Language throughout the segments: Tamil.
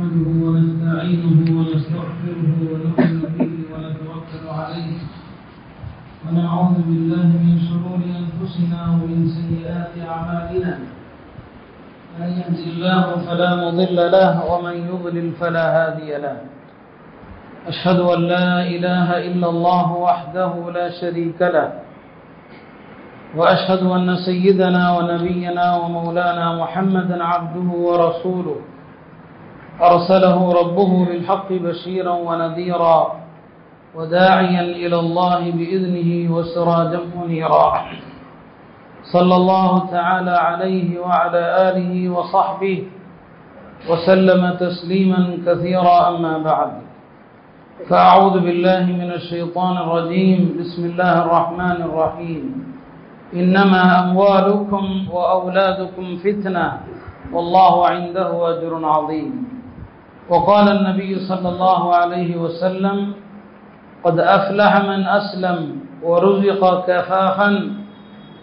نحمده ونستعينه ونستغفره ونؤمن به ونتوكل عليه. ونعوذ بالله من شرور أنفسنا ومن سيئات أعمالنا. من يهد الله فلا مضل له ومن يضلل فلا هادي له. أشهد أن لا إله إلا الله وحده لا شريك له. وأشهد أن سيدنا ونبينا ومولانا محمدا عبده ورسوله. أرسله ربه بالحق بشيرا ونذيرا وداعيا إلى الله بإذنه وسراجا منيرا. صلى الله تعالى عليه وعلى آله وصحبه وسلم تسليما كثيرا أما بعد. فأعوذ بالله من الشيطان الرجيم. بسم الله الرحمن الرحيم. إنما أموالكم وأولادكم فتنة. والله عنده أجر عظيم. وقال النبي صلى الله عليه وسلم قد أفلح من أسلم ورزق كفافا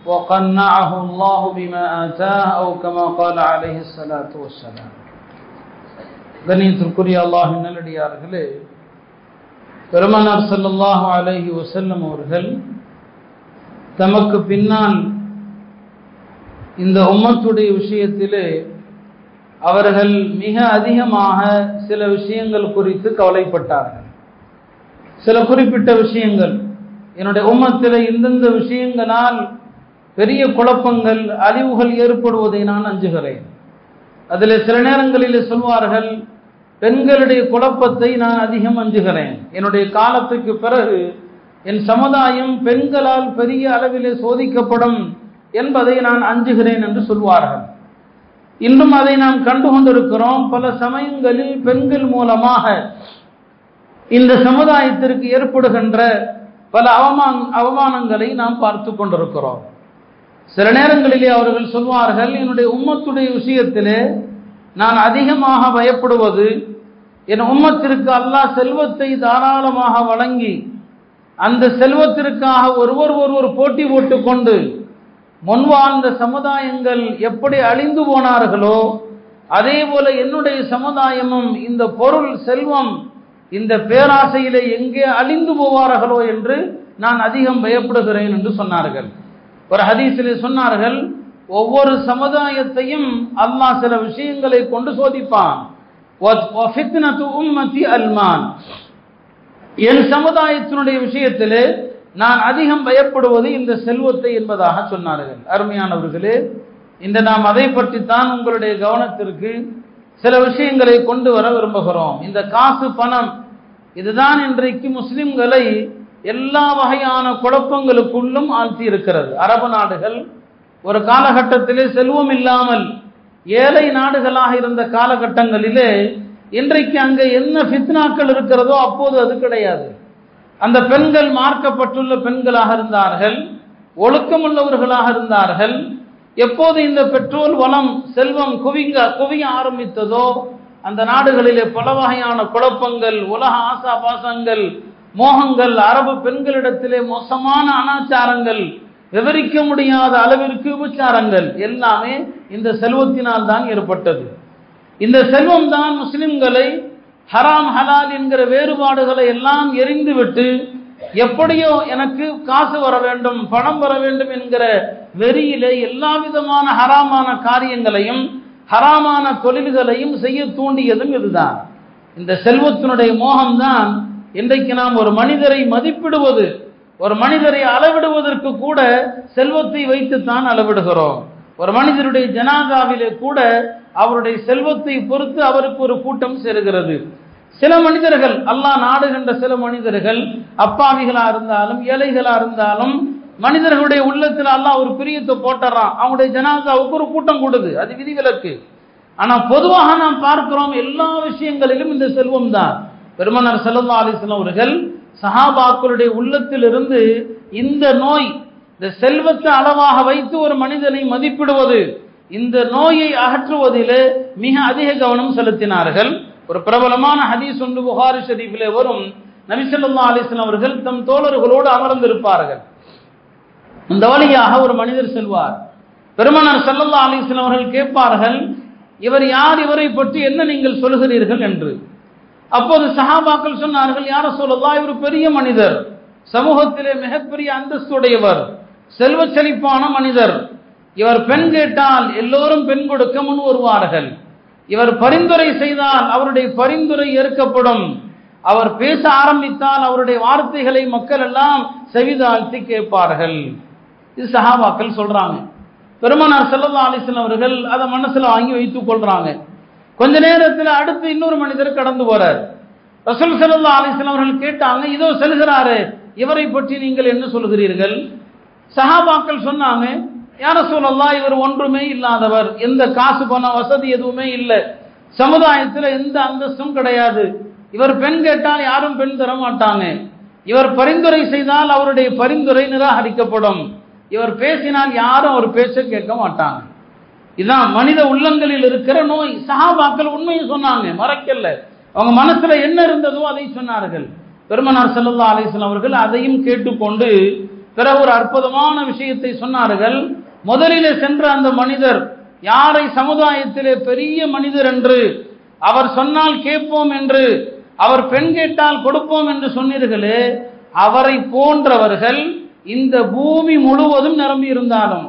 وقنعه الله بما آتاه أو كما قال عليه الصلاة والسلام கண்ணியத்திற்குரிய அல்லாஹின் நல்லடியார்களே பெருமனார் சல்லல்லாஹு அலைஹி வசல்லம் அவர்கள் தமக்கு பின்னால் இந்த உம்மத்துடைய விஷயத்திலே அவர்கள் மிக அதிகமாக சில விஷயங்கள் குறித்து கவலைப்பட்டார்கள். சில குறிப்பிட்ட விஷயங்கள். என்னுடைய உம்மத்தில் இந்தந்த விஷயங்களால் பெரிய குழப்பங்கள் அழிவுகள் ஏற்படுவதை நான் அஞ்சுகிறேன். அதில் சில நேரங்களில் சொல்வார்கள் பெண்களுடைய குழப்பத்தை நான் அதிகம் அஞ்சுகிறேன். என்னுடைய காலத்துக்கு பிறகு என் சமுதாயம் பெண்களால் பெரிய அளவிலே சோதிக்கப்படும் என்பதை நான் அஞ்சுகிறேன் என்று சொல்வார்கள். இன்றும் அதை நாம் கண்டு கொண்டிருக்கிறோம் பல சமயங்களில் பெண்கள் மூலமாக இந்த சமுதாயத்திற்கு ஏற்படுகின்ற பல அவமான அவமானங்களை நாம் பார்த்து கொண்டிருக்கிறோம். சில நேரங்களிலே அவர்கள் சொல்வார்கள் என்னுடைய உம்மத்துடைய விஷயத்திலே நான் அதிகமாக பயப்படுவது என் உம்மத்திற்கு அல்லாஹ் செல்வத்தை தாராளமாக வழங்கி அந்த செல்வத்திற்காக ஒருவர் ஒருவர் போட்டி போட்டுக்கொண்டு முன்வாழ்ந்த சமுதாயங்கள் எப்படி அழிந்து போனார்களோ அதே போல என்னுடைய சமுதாயமும் இந்த பொருள் செல்வம் இந்த பேராசையிலே எங்கே அழிந்து போவார்களோ என்று நான் அதிகம் பயப்படுகிறேன் என்று சொன்னார்கள். ஒரு ஹதீஸிலே சொன்னார்கள் ஒவ்வொரு சமுதாயத்தையும் அல்லாஹ் சில விஷயங்களை கொண்டு சோதிப்பான். அல்மான். என் சமுதாயத்தினுடைய விஷயத்திலே நான் அதிகம் பயப்படுவது இந்த செல்வத்தை என்பதாக சொன்னார்கள். அருமையானவர்களே இந்த நாம் அதை பற்றித்தான் உங்களுடைய கவனத்திற்கு சில விஷயங்களை கொண்டு வர விரும்புகிறோம். இந்த காசு பணம் இதுதான் இன்றைக்கு முஸ்லிம்களை எல்லா வகையான குழப்பங்களுக்குள்ளும் ஆழ்த்தி இருக்கிறது அரபு நாடுகள் ஒரு காலகட்டத்திலே செல்வம் இல்லாமல் ஏழை நாடுகளாக இருந்த காலகட்டங்களிலே இன்றைக்கு அங்கே என்ன ஃபித்னாக்கள் இருக்கிறதோ அப்போது அது கிடையாது. அந்த பெண்கள் மார்க்கப்பட்டுள்ள பெண்களாக இருந்தார்கள் ஒழுக்கமுள்ளவர்களாக இருந்தார்கள். எப்போது இந்த பெட்ரோல் வளம் செல்வம் குவிங்க குவிய ஆரம்பித்ததோ அந்த நாடுகளிலே பல வகையான குழப்பங்கள் உலக ஆசாபாசங்கள் மோகங்கள் அரபு பெண்களிடத்திலே மோசமான அனாச்சாரங்கள் விவரிக்க முடியாத அளவிற்கு உபச்சாரங்கள் எல்லாமே இந்த செல்வத்தினால் தான் ஏற்பட்டது. இந்த செல்வம் தான் முஸ்லிம்களை ஹராம் ஹலால் என்கிற வேறுபாடுகளை எல்லாம் எரிந்துவிட்டு எப்படியோ எனக்கு காசு வர வேண்டும் பணம் வர வேண்டும் என்கிற வெறியிலே எல்லா விதமான ஹராமான காரியங்களையும் ஹராமான தொழில்களையும் செய்ய தூண்டியதும் இதுதான். இந்த செல்வத்தினுடைய மோகம்தான் இன்றைக்கு நாம் ஒரு மனிதரை மதிப்பிடுவது ஒரு மனிதரை அளவிடுவதற்கு கூட செல்வத்தை வைத்துத்தான் அளவிடுகிறோம். ஒரு மனிதருடைய ஜனாதாவிலே கூட அவருடைய செல்வத்தை பொறுத்து அவருக்கு ஒரு கூட்டம் சேருகிறது. சில மனிதர்கள் அல்லாஹ் நாடுகின்ற சில மனிதர்கள் அப்பாவிகளா இருந்தாலும் ஏழைகளா இருந்தாலும் மனிதர்களுடைய உள்ளத்தில் அல்லாஹ் ஒரு பிரியத்தை போட்டுறான். அவங்களுடைய ஜனாதாவுக்கு ஒரு கூட்டம் கூடுது. அது விதிவிலக்கு. ஆனா பொதுவாக நாம் பார்க்கிறோம் எல்லா விஷயங்களிலும் இந்த செல்வம் தான். பெருமனார் செல்லல்லா அலிஸ்லாம் அவர்கள் சஹாபாக்களுடைய உள்ளத்திலிருந்து இந்த நோய் இந்த செல்வத்தை அளவாக வைத்து ஒரு மனிதனை மதிப்பிடுவது இந்த நோயை அகற்றுவதிலே மிக அதிக கவனம் செலுத்தினார்கள். ஒரு பிரபலமான ஹதீஸ் ஒன்று புகாரி ஷரீஃபிலே வரும். நபிசல்லா அலிஸ்லாம் அவர்கள் தம் தோழர்களோடு அமர்ந்திருப்பார்கள். இந்த வழியாக ஒரு மனிதர் செல்வார். பெருமனார் சல்லல்லா அலிஸ்லாம் அவர்கள் கேட்பார்கள் இவர் யார்? இவரை பற்றி என்ன நீங்கள் சொல்கிறீர்கள்? என்று. அப்போது சஹாபாக்கள் சொன்னார்கள் யார சொல்லலாம் இவர் பெரிய மனிதர். சமூகத்திலே மிகப்பெரிய அந்தஸ்துடையவர். செல்வ செழிப்பான மனிதர். இவர் பெண் கேட்டால் எல்லோரும் பெண் கொடுக்க முன் வருவார்கள். இவர் பரிந்துரை செய்தால் அவருடைய பரிந்துரை ஏற்கப்படும். அவர் பேச ஆரம்பித்தால் அவருடைய வார்த்தைகளை மக்கள் எல்லாம் செவிதாழ்த்தி கேட்பார்கள். இது சஹாபாக்கள் சொல்றாங்க. பெருமனார் செல்லல்லா அலிஸ்லாம் அவர்கள் அதை மனசுல வாங்கி வைத்துக் கொள்றாங்க. கொஞ்ச நேரத்தில் அடுத்து இன்னொரு மனிதர் கடந்து போறார். ரசூல் செல்லல்லா அலிஸ்லாம் அவர்கள் கேட்டாங்க இதோ செல்கிறாரு இவரை பற்றி நீங்கள் என்ன சொல்கிறீர்கள்? சஹாபாக்கள் சொன்னாங்க யார சொல்லலாம் இவர் ஒன்றுமே இல்லாதவர். எந்த காசு பணம் வசதி எதுவுமே இல்லை. சமுதாயத்தில் எந்த அந்தஸ்தும் கிடையாது. இவர் பெண் கேட்டால் யாரும் பெண் தர மாட்டாங்க. இவர் பரிந்துரை செய்தால் அவருடைய பரிந்துரை நிராகரிக்கப்படும். இவர் பேசினால் யாரும் அவர் பேச கேட்க மாட்டாங்க. இதுதான் மனித உள்ளங்களில் இருக்கிற நோய். சஹாபாக்கள் உண்மையை சொன்னாங்க மறக்கல. அவங்க மனசுல என்ன இருந்ததோ அதை சொன்னார்கள். பெருமனார் செல்லல்லா அலிஸ்லாம் அவர்கள் அதையும் கேட்டுக்கொண்டு பிறகு ஒரு அற்புதமான விஷயத்தை சொன்னார்கள். முதலிலே சென்ற அந்த மனிதர் யாரை சமுதாயத்திலே பெரிய மனிதர் என்று அவர் சொன்னால் கேட்போம் என்று அவர் பெண் கேட்டால் கொடுப்போம் என்று சொன்னீர்களே அவரை போன்றவர்கள் இந்த பூமி முழுவதும் நிரம்பி இருந்தாலும்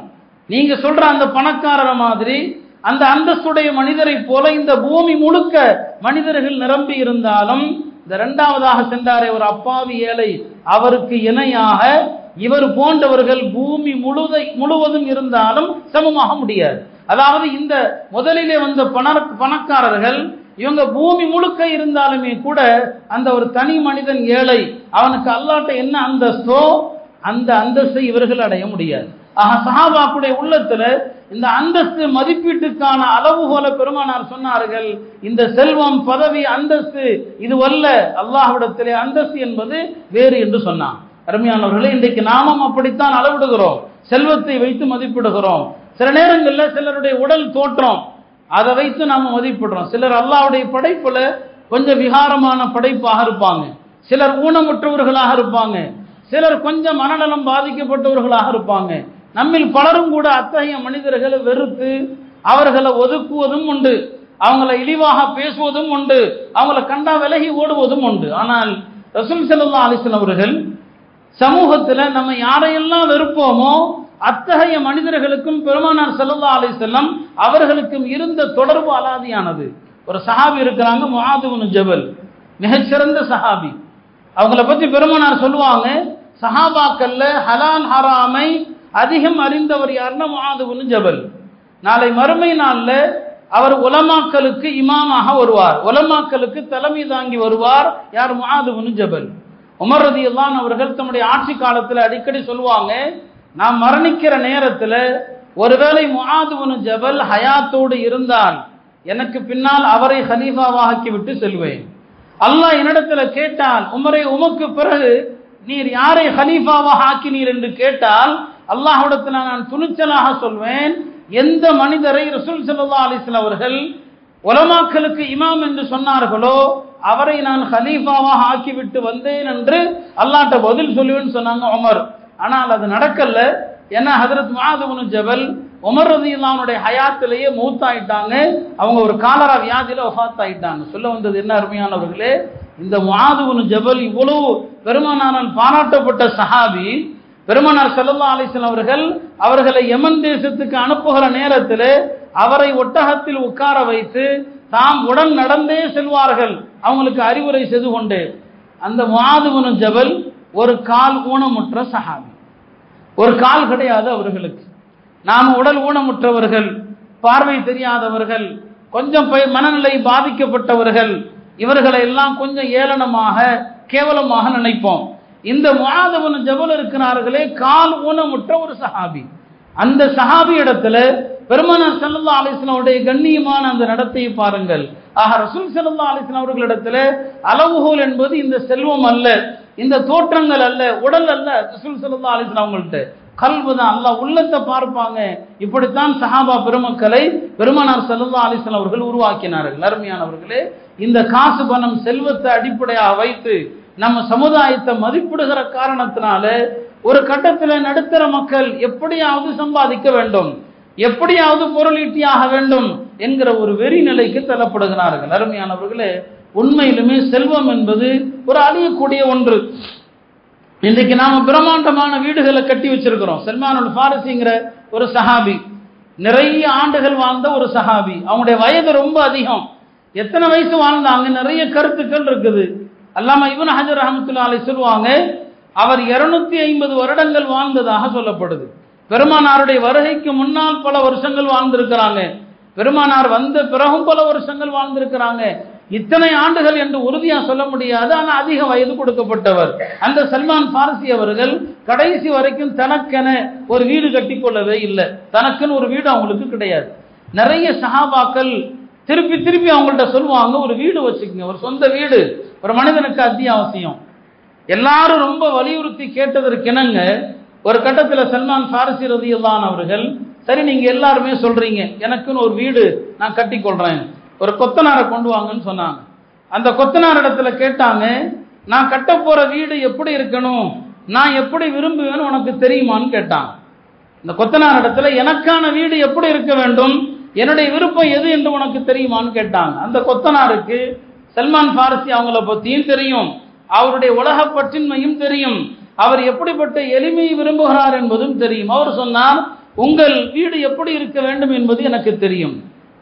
நீங்க சொல்ற அந்த பணக்காரர் மாதிரி அந்த அந்தஸ்துடைய மனிதரை போல இந்த பூமி முழுக்க மனிதர்கள் நிரம்பி இருந்தாலும் இந்த இரண்டாவதாக சென்றாரே ஒரு அப்பாவி ஏழை அவருக்கு இணையாக இவர் போன்றவர்கள் பூமி முழுதை முழுவதும் இருந்தாலும் சமமாக முடியாது. அதாவது இந்த முதலிலே வந்த பண பணக்காரர்கள் இவங்க பூமி முழுக்க இருந்தாலுமே கூட அந்த ஒரு தனி மனிதன் ஏழை அவனுக்கு அல்லாட்ட என்ன அந்தஸ்தோ அந்த அந்தஸ்தை இவர்கள் அடைய முடியாது. ஆக சஹாபாக்குடைய உள்ளத்துல இந்த அந்தஸ்து மதிப்பீட்டுக்கான அளவுகோல பெருமானார் சொன்னார்கள் இந்த செல்வம் பதவி அந்தஸ்து இதுவல்ல அல்லாஹ்விடத்திலே அந்தஸ்து என்பது வேறு என்று சொன்னான். அருமையானவர்களே இன்றைக்கு நாமும் அப்படித்தான் அளவிடுகிறோம். செல்வத்தை வைத்து மதிப்பிடுகிறோம். சில நேரங்களில் சிலருடைய உடல் தோற்றம் அதை வைத்து நாம மதிப்பிடுறோம். சிலர் அல்லாவுடைய படைப்புல கொஞ்சம் விகாரமான படைப்பாக இருப்பாங்க. சிலர் ஊனமுற்றவர்களாக இருப்பாங்க. சிலர் கொஞ்சம் மனநலம் பாதிக்கப்பட்டவர்களாக இருப்பாங்க. நம்மில் பலரும் கூட அத்தகைய மனிதர்களை வெறுத்து அவர்களை ஒதுக்குவதும் உண்டு. அவங்கள இழிவாக பேசுவதும் உண்டு. அவங்கள கண்டா விலகி ஓடுவதும் உண்டு. ஆனால் ரசூல் செல்லா அலிசன் அவர்கள் சமூகத்தில் நம்ம யாரையெல்லாம் வெறுப்போமோ அத்தகைய மனிதர்களுக்கும் பெருமானார் செல்லல்லா அலி செல்லம் அவர்களுக்கும் இருந்த தொடர்பு அலாதியானது. ஒரு சஹாபி இருக்கிறாங்க முஹாதுபுன் ஜபல். மிகச்சிறந்த சஹாபி. அவங்கள பற்றி பெருமானார் சொல்லுவாங்க சஹாபாக்கல்ல ஹலால் ஹராமை அதிகம் அறிந்தவர் யாருன்னா முஹாதுபுன் ஜபல். நாளை மறுமை நாளில் அவர் உலமாக்களுக்கு இமாமாக வருவார். உலமாக்களுக்கு தலைமை தாங்கி வருவார் யார்? முஹாதுபுன் ஜபல். உமர் ரதி அவர்கள் தம்முடைய ஆட்சி காலத்தில் அடிக்கடி சொல்லுவாங்க நான் மரணிக்கிற நேரத்தில் ஒருவேளை முகாதுவனு ஜபல் ஹயாத்தோடு இருந்தால் எனக்கு பின்னால் அவரை ஹலீஃபாவாக்கி விட்டு செல்வேன். அல்லாஹ் என்னிடத்துல கேட்டால் உமரை உமக்கு பிறகு நீர் யாரை ஹலீஃபாவாக ஆக்கினீர் என்று கேட்டால் அல்லாஹ்விடத்தில் நான் துணிச்சலாக சொல்வேன் எந்த மனிதரை ரசூல் சல்லா அலிஸ்லாம் அவர்கள் உலமாக்களுக்கு இமாம் என்று சொன்னார்களோ அவரை நான் ஹலீஃபாவாக ஆக்கிவிட்டு வந்தேன் என்று அல்லாட்ட பதில் சொல்லுவேன்னு சொன்னாங்க உமர். ஆனால் அது நடக்கல. ஏன்னா ஹதரத் மாதவனு ஜபல் உமர் ரதி இல்லாமனுடைய ஹயாத்திலேயே மூத்தாயிட்டாங்க. அவங்க ஒரு காலரா வியாதியில ஒஃபாத் ஆயிட்டாங்க சொல்ல வந்தது என்ன அருமையானவர்களே? இந்த மாதுவனு ஜபல் இவ்வளவு பெருமானாரால் பாராட்டப்பட்ட சஹாபி பெருமானார் செல்லல்லா அலிசன் அவர்கள் அவர்களை யமன் தேசத்துக்கு அனுப்புகிற நேரத்தில் அவரை ஒட்டகத்தில் உட்கார வைத்து தாம் உடன் நடந்தே செல்வார்கள். அவங்களுக்கு அறிவுரை செய்து கொண்டு அந்த மாதுவனு ஜபல் ஒரு கால் ஊனமுற்ற சஹாபி. ஒரு கால் கிடையாது அவர்களுக்கு. நாம் உடல் ஊனமுற்றவர்கள் பார்வை தெரியாதவர்கள் கொஞ்சம் மனநிலை பாதிக்கப்பட்டவர்கள் இவர்களை எல்லாம் கொஞ்சம் ஏளனமாக கேவலமாக நினைப்போம். இந்த முகாதவன் ஜபல் இருக்கிறார்களே கால் ஊனமுற்ற ஒரு சஹாபி. அந்த சஹாபி இடத்துல பெருமானார் செல்லல்லா அலிஸ்லாவுடைய கண்ணியமான அந்த நடத்தையை பாருங்கள். ஆக ரசூல் செல்லல்லா அலிஸ்லாம் அவர்களிடத்துல அளவுகோல் என்பது இந்த செல்வம் அல்ல இந்த தோற்றங்கள் அல்ல உடல் அல்ல ரசூல் செல்லல்லா அலிஸ்லாம் அவங்கள்ட்ட. கல்வு தான் அல்லா உள்ளத்தை பார்ப்பாங்க. இப்படித்தான் சஹாபா பெருமக்களை பெருமானார் செல்லல்லா அலிஸ்லாம் அவர்கள் உருவாக்கினார்கள். அருமையானவர்களே இந்த காசு பணம் செல்வத்தை அடிப்படையாக வைத்து நம்ம சமுதாயத்தை மதிப்பிடுகிற காரணத்தினால ஒரு கட்டத்தில் நடுத்தர மக்கள் எப்படியாவது சம்பாதிக்க வேண்டும். எப்படியாவது பொருள் ஈட்டியாக வேண்டும் என்கிற ஒரு வெறி நிலைக்கு தள்ளப்படுகிறார்கள். அருமையானவர்களே உண்மையிலுமே செல்வம் என்பது ஒரு அழியக்கூடிய ஒன்று. இன்றைக்கு நாம பிரம்மாண்டமான வீடுகளை கட்டி வச்சிருக்கிறோம். சல்மானுல் ஃபாரிசிங்கிற ஒரு சஹாபி நிறைய ஆண்டுகள் வாழ்ந்த ஒரு சஹாபி. அவங்களுடைய வயது ரொம்ப அதிகம். எத்தனை வயசு வாழ்ந்தாங்க? நிறைய கருத்துக்கள் இருக்குது. அல்லாம இவன் ஹஜர் அஹமத்துல்லா அலை சொல்லுவாங்க அவர் இருநூத்தி ஐம்பது வருடங்கள் வாழ்ந்ததாக சொல்லப்படுது. பெருமானாருடைய வருகைக்கு முன்னால் பல வருஷங்கள் வாழ்ந்திருக்கிறாங்க. பெருமானார் வந்த பிறகும் பல வருஷங்கள் வாழ்ந்திருக்கிறாங்க. இத்தனை ஆண்டுகள் என்று உறுதியா சொல்ல முடியாது. ஆனால் அதிக வயது கொடுக்கப்பட்டவர். அந்த சல்மான் பாரசி அவர்கள் கடைசி வரைக்கும் தனக்கென ஒரு வீடு கட்டிக்கொள்ளவே இல்லை. தனக்குன்னு ஒரு வீடு அவங்களுக்கு கிடையாது. நிறைய சகாபாக்கள் திருப்பி திருப்பி அவங்கள்ட்ட சொல்லுவாங்க ஒரு வீடு வச்சுக்கோங்க. ஒரு சொந்த வீடு. ஒரு மனிதனுக்கு அத்தியாவசியம். எல்லாரும் ரொம்ப வலியுறுத்தி கேட்டதற்கிணங்க ஒரு கட்டத்தில் சல்மான் பாரசி ரதியுல்லான் அவர்கள் சரி நீங்க எல்லாருமே சொல்றீங்க. எனக்குன்னு ஒரு வீடு நான் கட்டி கொள்றேன். ஒரு கொத்தனாரை கொண்டு வாங்கன்னு சொன்னாங்க. அந்த கொத்தனார் இடத்துல கேட்டாங்க நான் கட்ட போற வீடு எப்படி இருக்கணும்? நான் எப்படி விரும்புவேன்னு உனக்கு தெரியுமான்னு கேட்டான் இந்த கொத்தனார் இடத்துல எனக்கான வீடு எப்படி இருக்க வேண்டும்? என்னுடைய விருப்பம் எது என்று உனக்கு தெரியுமான்னு கேட்டாங்க. அந்த கொத்தனாருக்கு சல்மான் பாரசி அவங்கள பத்தியும் தெரியும். அவருடைய உலக பற்றின்மையும் தெரியும். அவர் எப்படிப்பட்ட எளிமையை விரும்புகிறார் என்பதும் தெரியும். அவர் சொன்னார் உங்கள் வீடு எப்படி இருக்க வேண்டும் என்பது எனக்கு தெரியும்.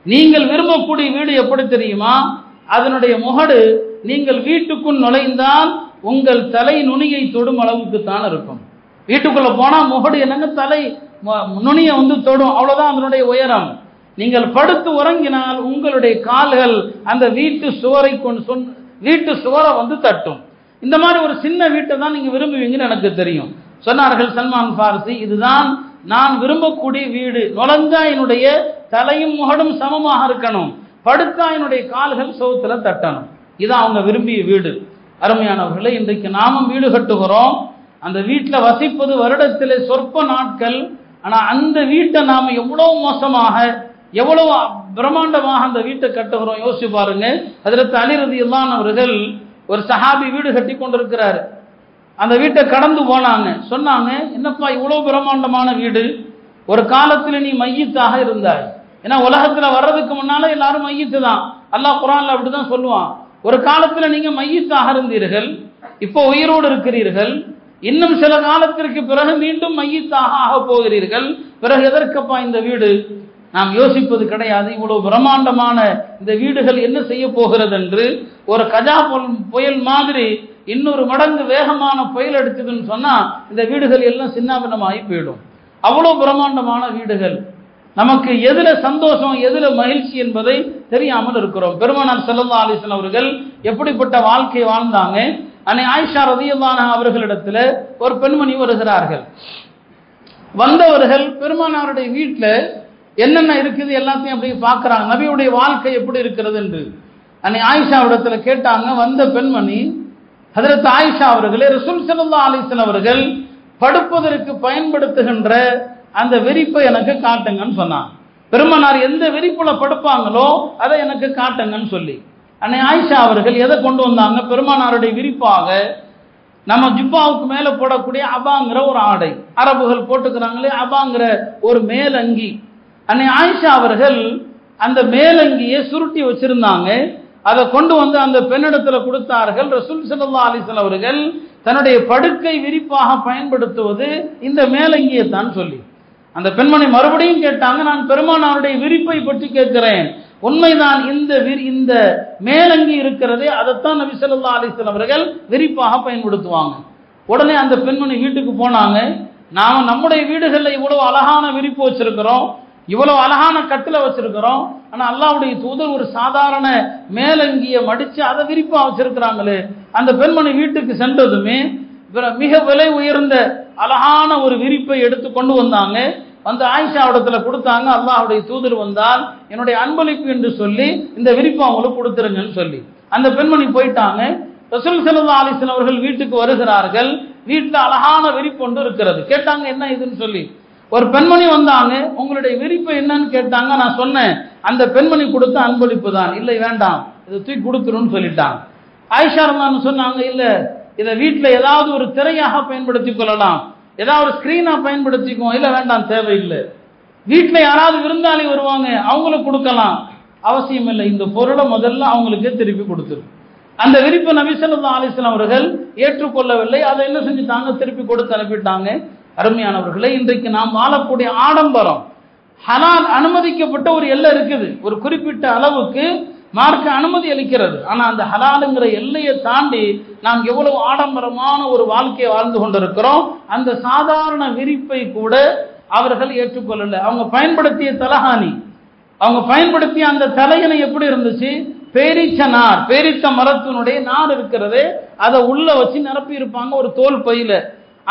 நீங்கள் விரும்பக்கூடிய வீடு எப்படி தெரியுமா? அதனுடைய முகடு நீங்கள் வீட்டுக்குள் நுழைந்தால் உங்கள் தலை நுனியை தொடும் அளவுக்கு தான் இருக்கும். வீட்டுக்குள்ள போனா முகடு என்னங்க? தலை நுனியை வந்து தொடும். அவ்வளவுதான் அதனுடைய உயரம். நீங்கள் படுத்து உறங்கினால் உங்களுடைய கால்கள் அந்த வீட்டு சுவரை கொண்டு சொன் வீட்டு சுவரை வந்து தட்டும். இந்த மாதிரி ஒரு சின்ன வீட்டை தான் நீங்க விரும்புவீங்கன்னு எனக்கு தெரியும். சொன்னார்கள் சல்மான் பாரசி இதுதான் நான் விரும்பக்கூடிய வீடு. நுழைஞ்சா என்னுடைய தலையும் முகடும் சமமாக இருக்கணும். படுத்தா என்னுடைய கால்கள் சவுத்துல தட்டணும். இதான் அவங்க விரும்பிய வீடு. அருமையானவர்களே இன்றைக்கு நாமும் வீடு கட்டுகிறோம். அந்த வீட்டில் வசிப்பது வருடத்தில் சொற்ப நாட்கள். ஆனால் அந்த வீட்டை நாம் எவ்வளவு மோசமாக எவ்வளவு பிரம்மாண்டமாக அந்த வீட்டை கட்டுகிறோம். யோசிச்சு பாருங்க. அதில் தலிரதி இல்லாதவர்கள் ஒரு சஹாபி வீடு கட்டி கொண்டிருக்கிறாரு அந்த வீட்டை கடந்து போனாங்க. சொன்னாங்க என்னப்பா இவ்வளவு பிரம்மாண்டமான வீடு. ஒரு காலத்துல நீ மையத்தாக இருந்தாய். ஏன்னா உலகத்துல வர்றதுக்கு முன்னால எல்லாரும் மையத்து தான். அல்லாஹ் குரான்ல அப்படிதான் சொல்லுவான். ஒரு காலத்துல நீங்க மையத்தாக இருந்தீர்கள் இப்போ உயிரோடு இருக்கிறீர்கள். இன்னும் சில காலத்திற்கு பிறகு மீண்டும் மையத்தாக ஆக போகிறீர்கள். பிறகு எதற்கப்பா இந்த வீடு? நாம் யோசிப்பது கிடையாது. இவ்வளவு பிரம்மாண்டமான இந்த வீடுகள் என்ன செய்ய போகிறது என்று ஒரு கஜா புயல் மாதிரி இன்னொரு மடங்கு வேகமான புயல் அடிச்சதுன்னு சொன்னா இந்த வீடுகள் எல்லாம் சின்னாபின்னமாகி போயிடும். அவ்வளவு பிரம்மாண்டமான வீடுகள். நமக்கு எதுல சந்தோஷம் எதுல மகிழ்ச்சி என்பதை தெரியாமல் இருக்கிறோம். பெருமானார் செல்லல்லா அலிசன் அவர்கள் எப்படிப்பட்ட வாழ்க்கை வாழ்ந்தாங்க? அன்னை ஆயிஷா ரதியல்லான அவர்களிடத்துல ஒரு பெண்மணி வருகிறார்கள். வந்தவர்கள் பெருமானாருடைய வீட்டில் என்னென்ன இருக்குது எல்லாத்தையும் அப்படி பார்க்குறாங்க. நபியுடைய வாழ்க்கை எப்படி இருக்கிறது என்று. அன்னை ஆயிஷா இடத்துல கேட்டாங்க வந்த பெண்மணி அதற்கு ஆயிஷா அவர்களே ரசூல் சல்லா அலிசன் அவர்கள் படுப்பதற்கு பயன்படுத்துகின்ற அந்த விரிப்பை எனக்கு காட்டுங்கன்னு சொன்னாங்க. பெருமனார் எந்த வெறிப்புல படுப்பாங்களோ அதை எனக்கு காட்டுங்கன்னு சொல்லி. அன்னை ஆயிஷா அவர்கள் எதை கொண்டு வந்தாங்க? பெருமானாருடைய விரிப்பாக நம்ம ஜிப்பாவுக்கு மேலே போடக்கூடிய அபாங்கிற ஒரு ஆடை. அரபுகள் போட்டுக்கிறாங்களே அபாங்கிற ஒரு மேலங்கி. அன்னை ஆயிஷா அவர்கள் அந்த மேலங்கியை சுருட்டி வச்சிருந்தாங்க. அதை கொண்டு வந்து அந்த பெண்ணிடத்தில் கொடுத்தார்கள். ரசூல் சல்லா அலிசல் அவர்கள் தன்னுடைய படுக்கை விரிப்பாக பயன்படுத்துவது இந்த மேலங்கியை தான் சொல்லி. அந்த பெண்மணி மறுபடியும் கேட்டாங்க நான் பெருமானாருடைய விரிப்பை பற்றி கேட்கிறேன். உண்மைதான் இந்த இந்த மேலங்கி இருக்கிறதே அதைத்தான் நபி சொல்லா அலிஸ்லாம் அவர்கள் விரிப்பாக பயன்படுத்துவாங்க. உடனே அந்த பெண்மணி வீட்டுக்கு போனாங்க. நாம் நம்முடைய வீடுகளில் இவ்வளவு அழகான விரிப்பு வச்சிருக்கிறோம். இவ்வளவு அழகான கட்டில வச்சிருக்கிறோம். ஆனா அல்லாவுடைய தூதர் ஒரு சாதாரண மேலங்கிய மடிச்சு அதை விரிப்பா வச்சிருக்கிறாங்களே. அந்த பெண்மணி வீட்டுக்கு சென்றதுமே மிக விலை உயர்ந்த அழகான ஒரு விரிப்பை எடுத்து கொண்டு வந்தாங்க. வந்து ஆயிஷாவிடத்துல கொடுத்தாங்க. அல்லாஹுடைய தூதர் வந்தால் என்னுடைய அன்பளிப்பு என்று சொல்லி இந்த விரிப்பு அவங்களுக்கு கொடுத்துருங்கன்னு சொல்லி. அந்த பெண்மணி போயிட்டாங்க. ரசூல் சல்லா அலிஸ்லாம் அவர்கள் வீட்டுக்கு வருகிறார்கள். வீட்டில் அழகான விரிப்பு ஒன்று இருக்கிறது. கேட்டாங்க என்ன இதுன்னு சொல்லி? ஒரு பெண்மணி வந்தாங்க உங்களுடைய விரிப்பு என்னன்னு கேட்டாங்க நான் சொன்னேன். அந்த பெண்மணி கொடுத்த அன்பளிப்பு தான். இல்லை வேண்டாம். இதை தூக்கி கொடுத்துருன்னு சொல்லிட்டாங்க. ஆயிஷா சொன்னாங்க இல்லை இதை வீட்டில் ஏதாவது ஒரு திரையாக பயன்படுத்திக் கொள்ளலாம். ஏதாவது ஒரு ஸ்க்ரீனாக பயன்படுத்திக்குவோம். இல்லை வேண்டாம் தேவையில்லை. வீட்டில் யாராவது விருந்தாளி வருவாங்க அவங்களுக்கு கொடுக்கலாம். அவசியம் இல்லை. இந்த பொருளை முதல்ல அவங்களுக்கே திருப்பி கொடுத்துரும் அந்த விரிப்பு நபிசல்லா ஸல்லல்லாஹு அவர்கள் ஏற்றுக்கொள்ளவில்லை. அதை என்ன செஞ்சுட்டாங்க? திருப்பி கொடுத்து அனுப்பிட்டாங்க. அருமையானவர்களே இன்றைக்கு நாம் வாழக்கூடிய ஆடம்பரம் ஹலால் அனுமதிக்கப்பட்ட ஒரு எல்லை இருக்குது. ஒரு குறிப்பிட்ட அளவுக்கு மார்க்க அனுமதி அளிக்கிறது. ஆனால் அந்த ஹலாலுங்கிற எல்லையை தாண்டி நாம் எவ்வளவு ஆடம்பரமான ஒரு வாழ்க்கையை வாழ்ந்து கொண்டிருக்கிறோம் அந்த சாதாரண விரிப்பை கூட அவர்கள் ஏற்றுக்கொள்ளலை. அவங்க பயன்படுத்திய தலஹானி அவங்க பயன்படுத்திய அந்த தலையணை எப்படி இருந்துச்சு? பேரிச்ச நார் பேரிச்ச மரத்தினுடைய நார் இருக்கிறது அதை உள்ள வச்சு நிரப்பி இருப்பாங்க ஒரு தோல் பையில.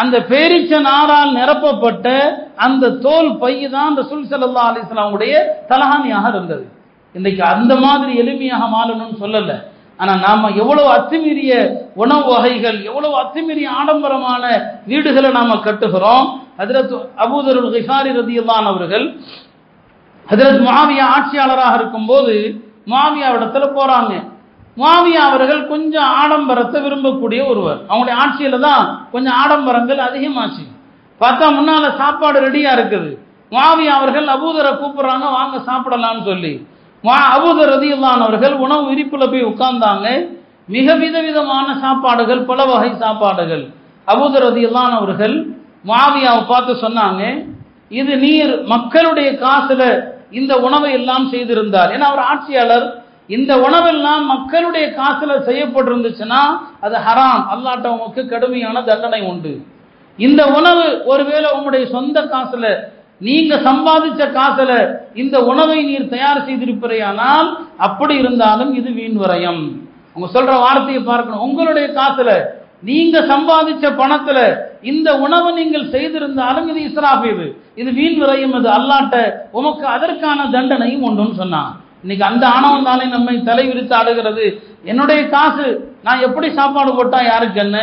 அந்த பேரிச்ச நாரால் நிரப்பப்பட்ட அந்த தோல் பையு தான் அந்த சுல் சல்லா அலிஸ்லாமுடைய தலஹானியாக இருந்தது. இன்றைக்கு அந்த மாதிரி எளிமையாக மாறணும்னு சொல்லலை. ஆனால் நாம் எவ்வளவு அத்துமீறிய உணவு வகைகள் எவ்வளவு அத்துமீறிய ஆடம்பரமான வீடுகளை நாம் கட்டுகிறோம். ஹதரத் அபூதருல் ஹிசாரி ரதியுல்லான் அவர்கள் ஹதரத் மாவியா ஆட்சியாளராக இருக்கும்போது முஆவியா இடத்துல போகிறாங்க மாமியா அவர்கள் கொஞ்சம் ஆடம்பரத்தை விரும்பக்கூடிய ஒருவர். அவங்களுடைய ஆட்சியில தான் கொஞ்சம் ஆடம்பரங்கள் அதிகமாச்சு. பார்த்தா முன்னால சாப்பாடு ரெடியா இருக்குது. மாவியா அவர்கள் அபூதரை கூப்பிடுறாங்க வாங்க சாப்பிடலாம்னு சொல்லி. அபூதர் ரதியில்லானவர்கள் உணவு விரிப்புல போய் உட்கார்ந்தாங்க. மிக விதவிதமான சாப்பாடுகள் பல வகை சாப்பாடுகள். அபூதர் ரதியில்லானவர்கள் மாவியாவை பார்த்து சொன்னாங்க இது நீர் மக்களுடைய காசுல இந்த உணவை எல்லாம் செய்திருந்தார். ஏன்னா அவர் ஆட்சியாளர் இந்த உணவெல்லாம் மக்களுடைய காசுல செய்யப்பட்டிருந்துச்சுன்னா அது ஹராம். அல்லாட்ட உமக்கு கடுமையான தண்டனை உண்டு. இந்த உணவு ஒருவேளை உங்களுடைய சொந்த காசுல நீங்க சம்பாதிச்ச காசுல இந்த உணவை நீர் தயார் செய்திருப்பீரையானால் அப்படி இருந்தாலும் இது வீண் விரயம். உங்க சொல்ற வார்த்தையை பார்க்கணும். உங்களுடைய காசுல நீங்க சம்பாதிச்ச பணத்துல இந்த உணவை நீங்கள் செய்திருந்தாலும் இது இஸ்ராஃப் இது. இது வீண் விரையும். இது அல்லாட்ட உமக்கு அதற்கான தண்டனையும் உண்டுன்னு சொன்னான். இன்னைக்கு அந்த ஆணவம் தானே நம்மை தலை விரித்து ஆடுகிறது. என்னுடைய காசு நான் எப்படி சாப்பாடு போட்டா யாருக்கு என்ன?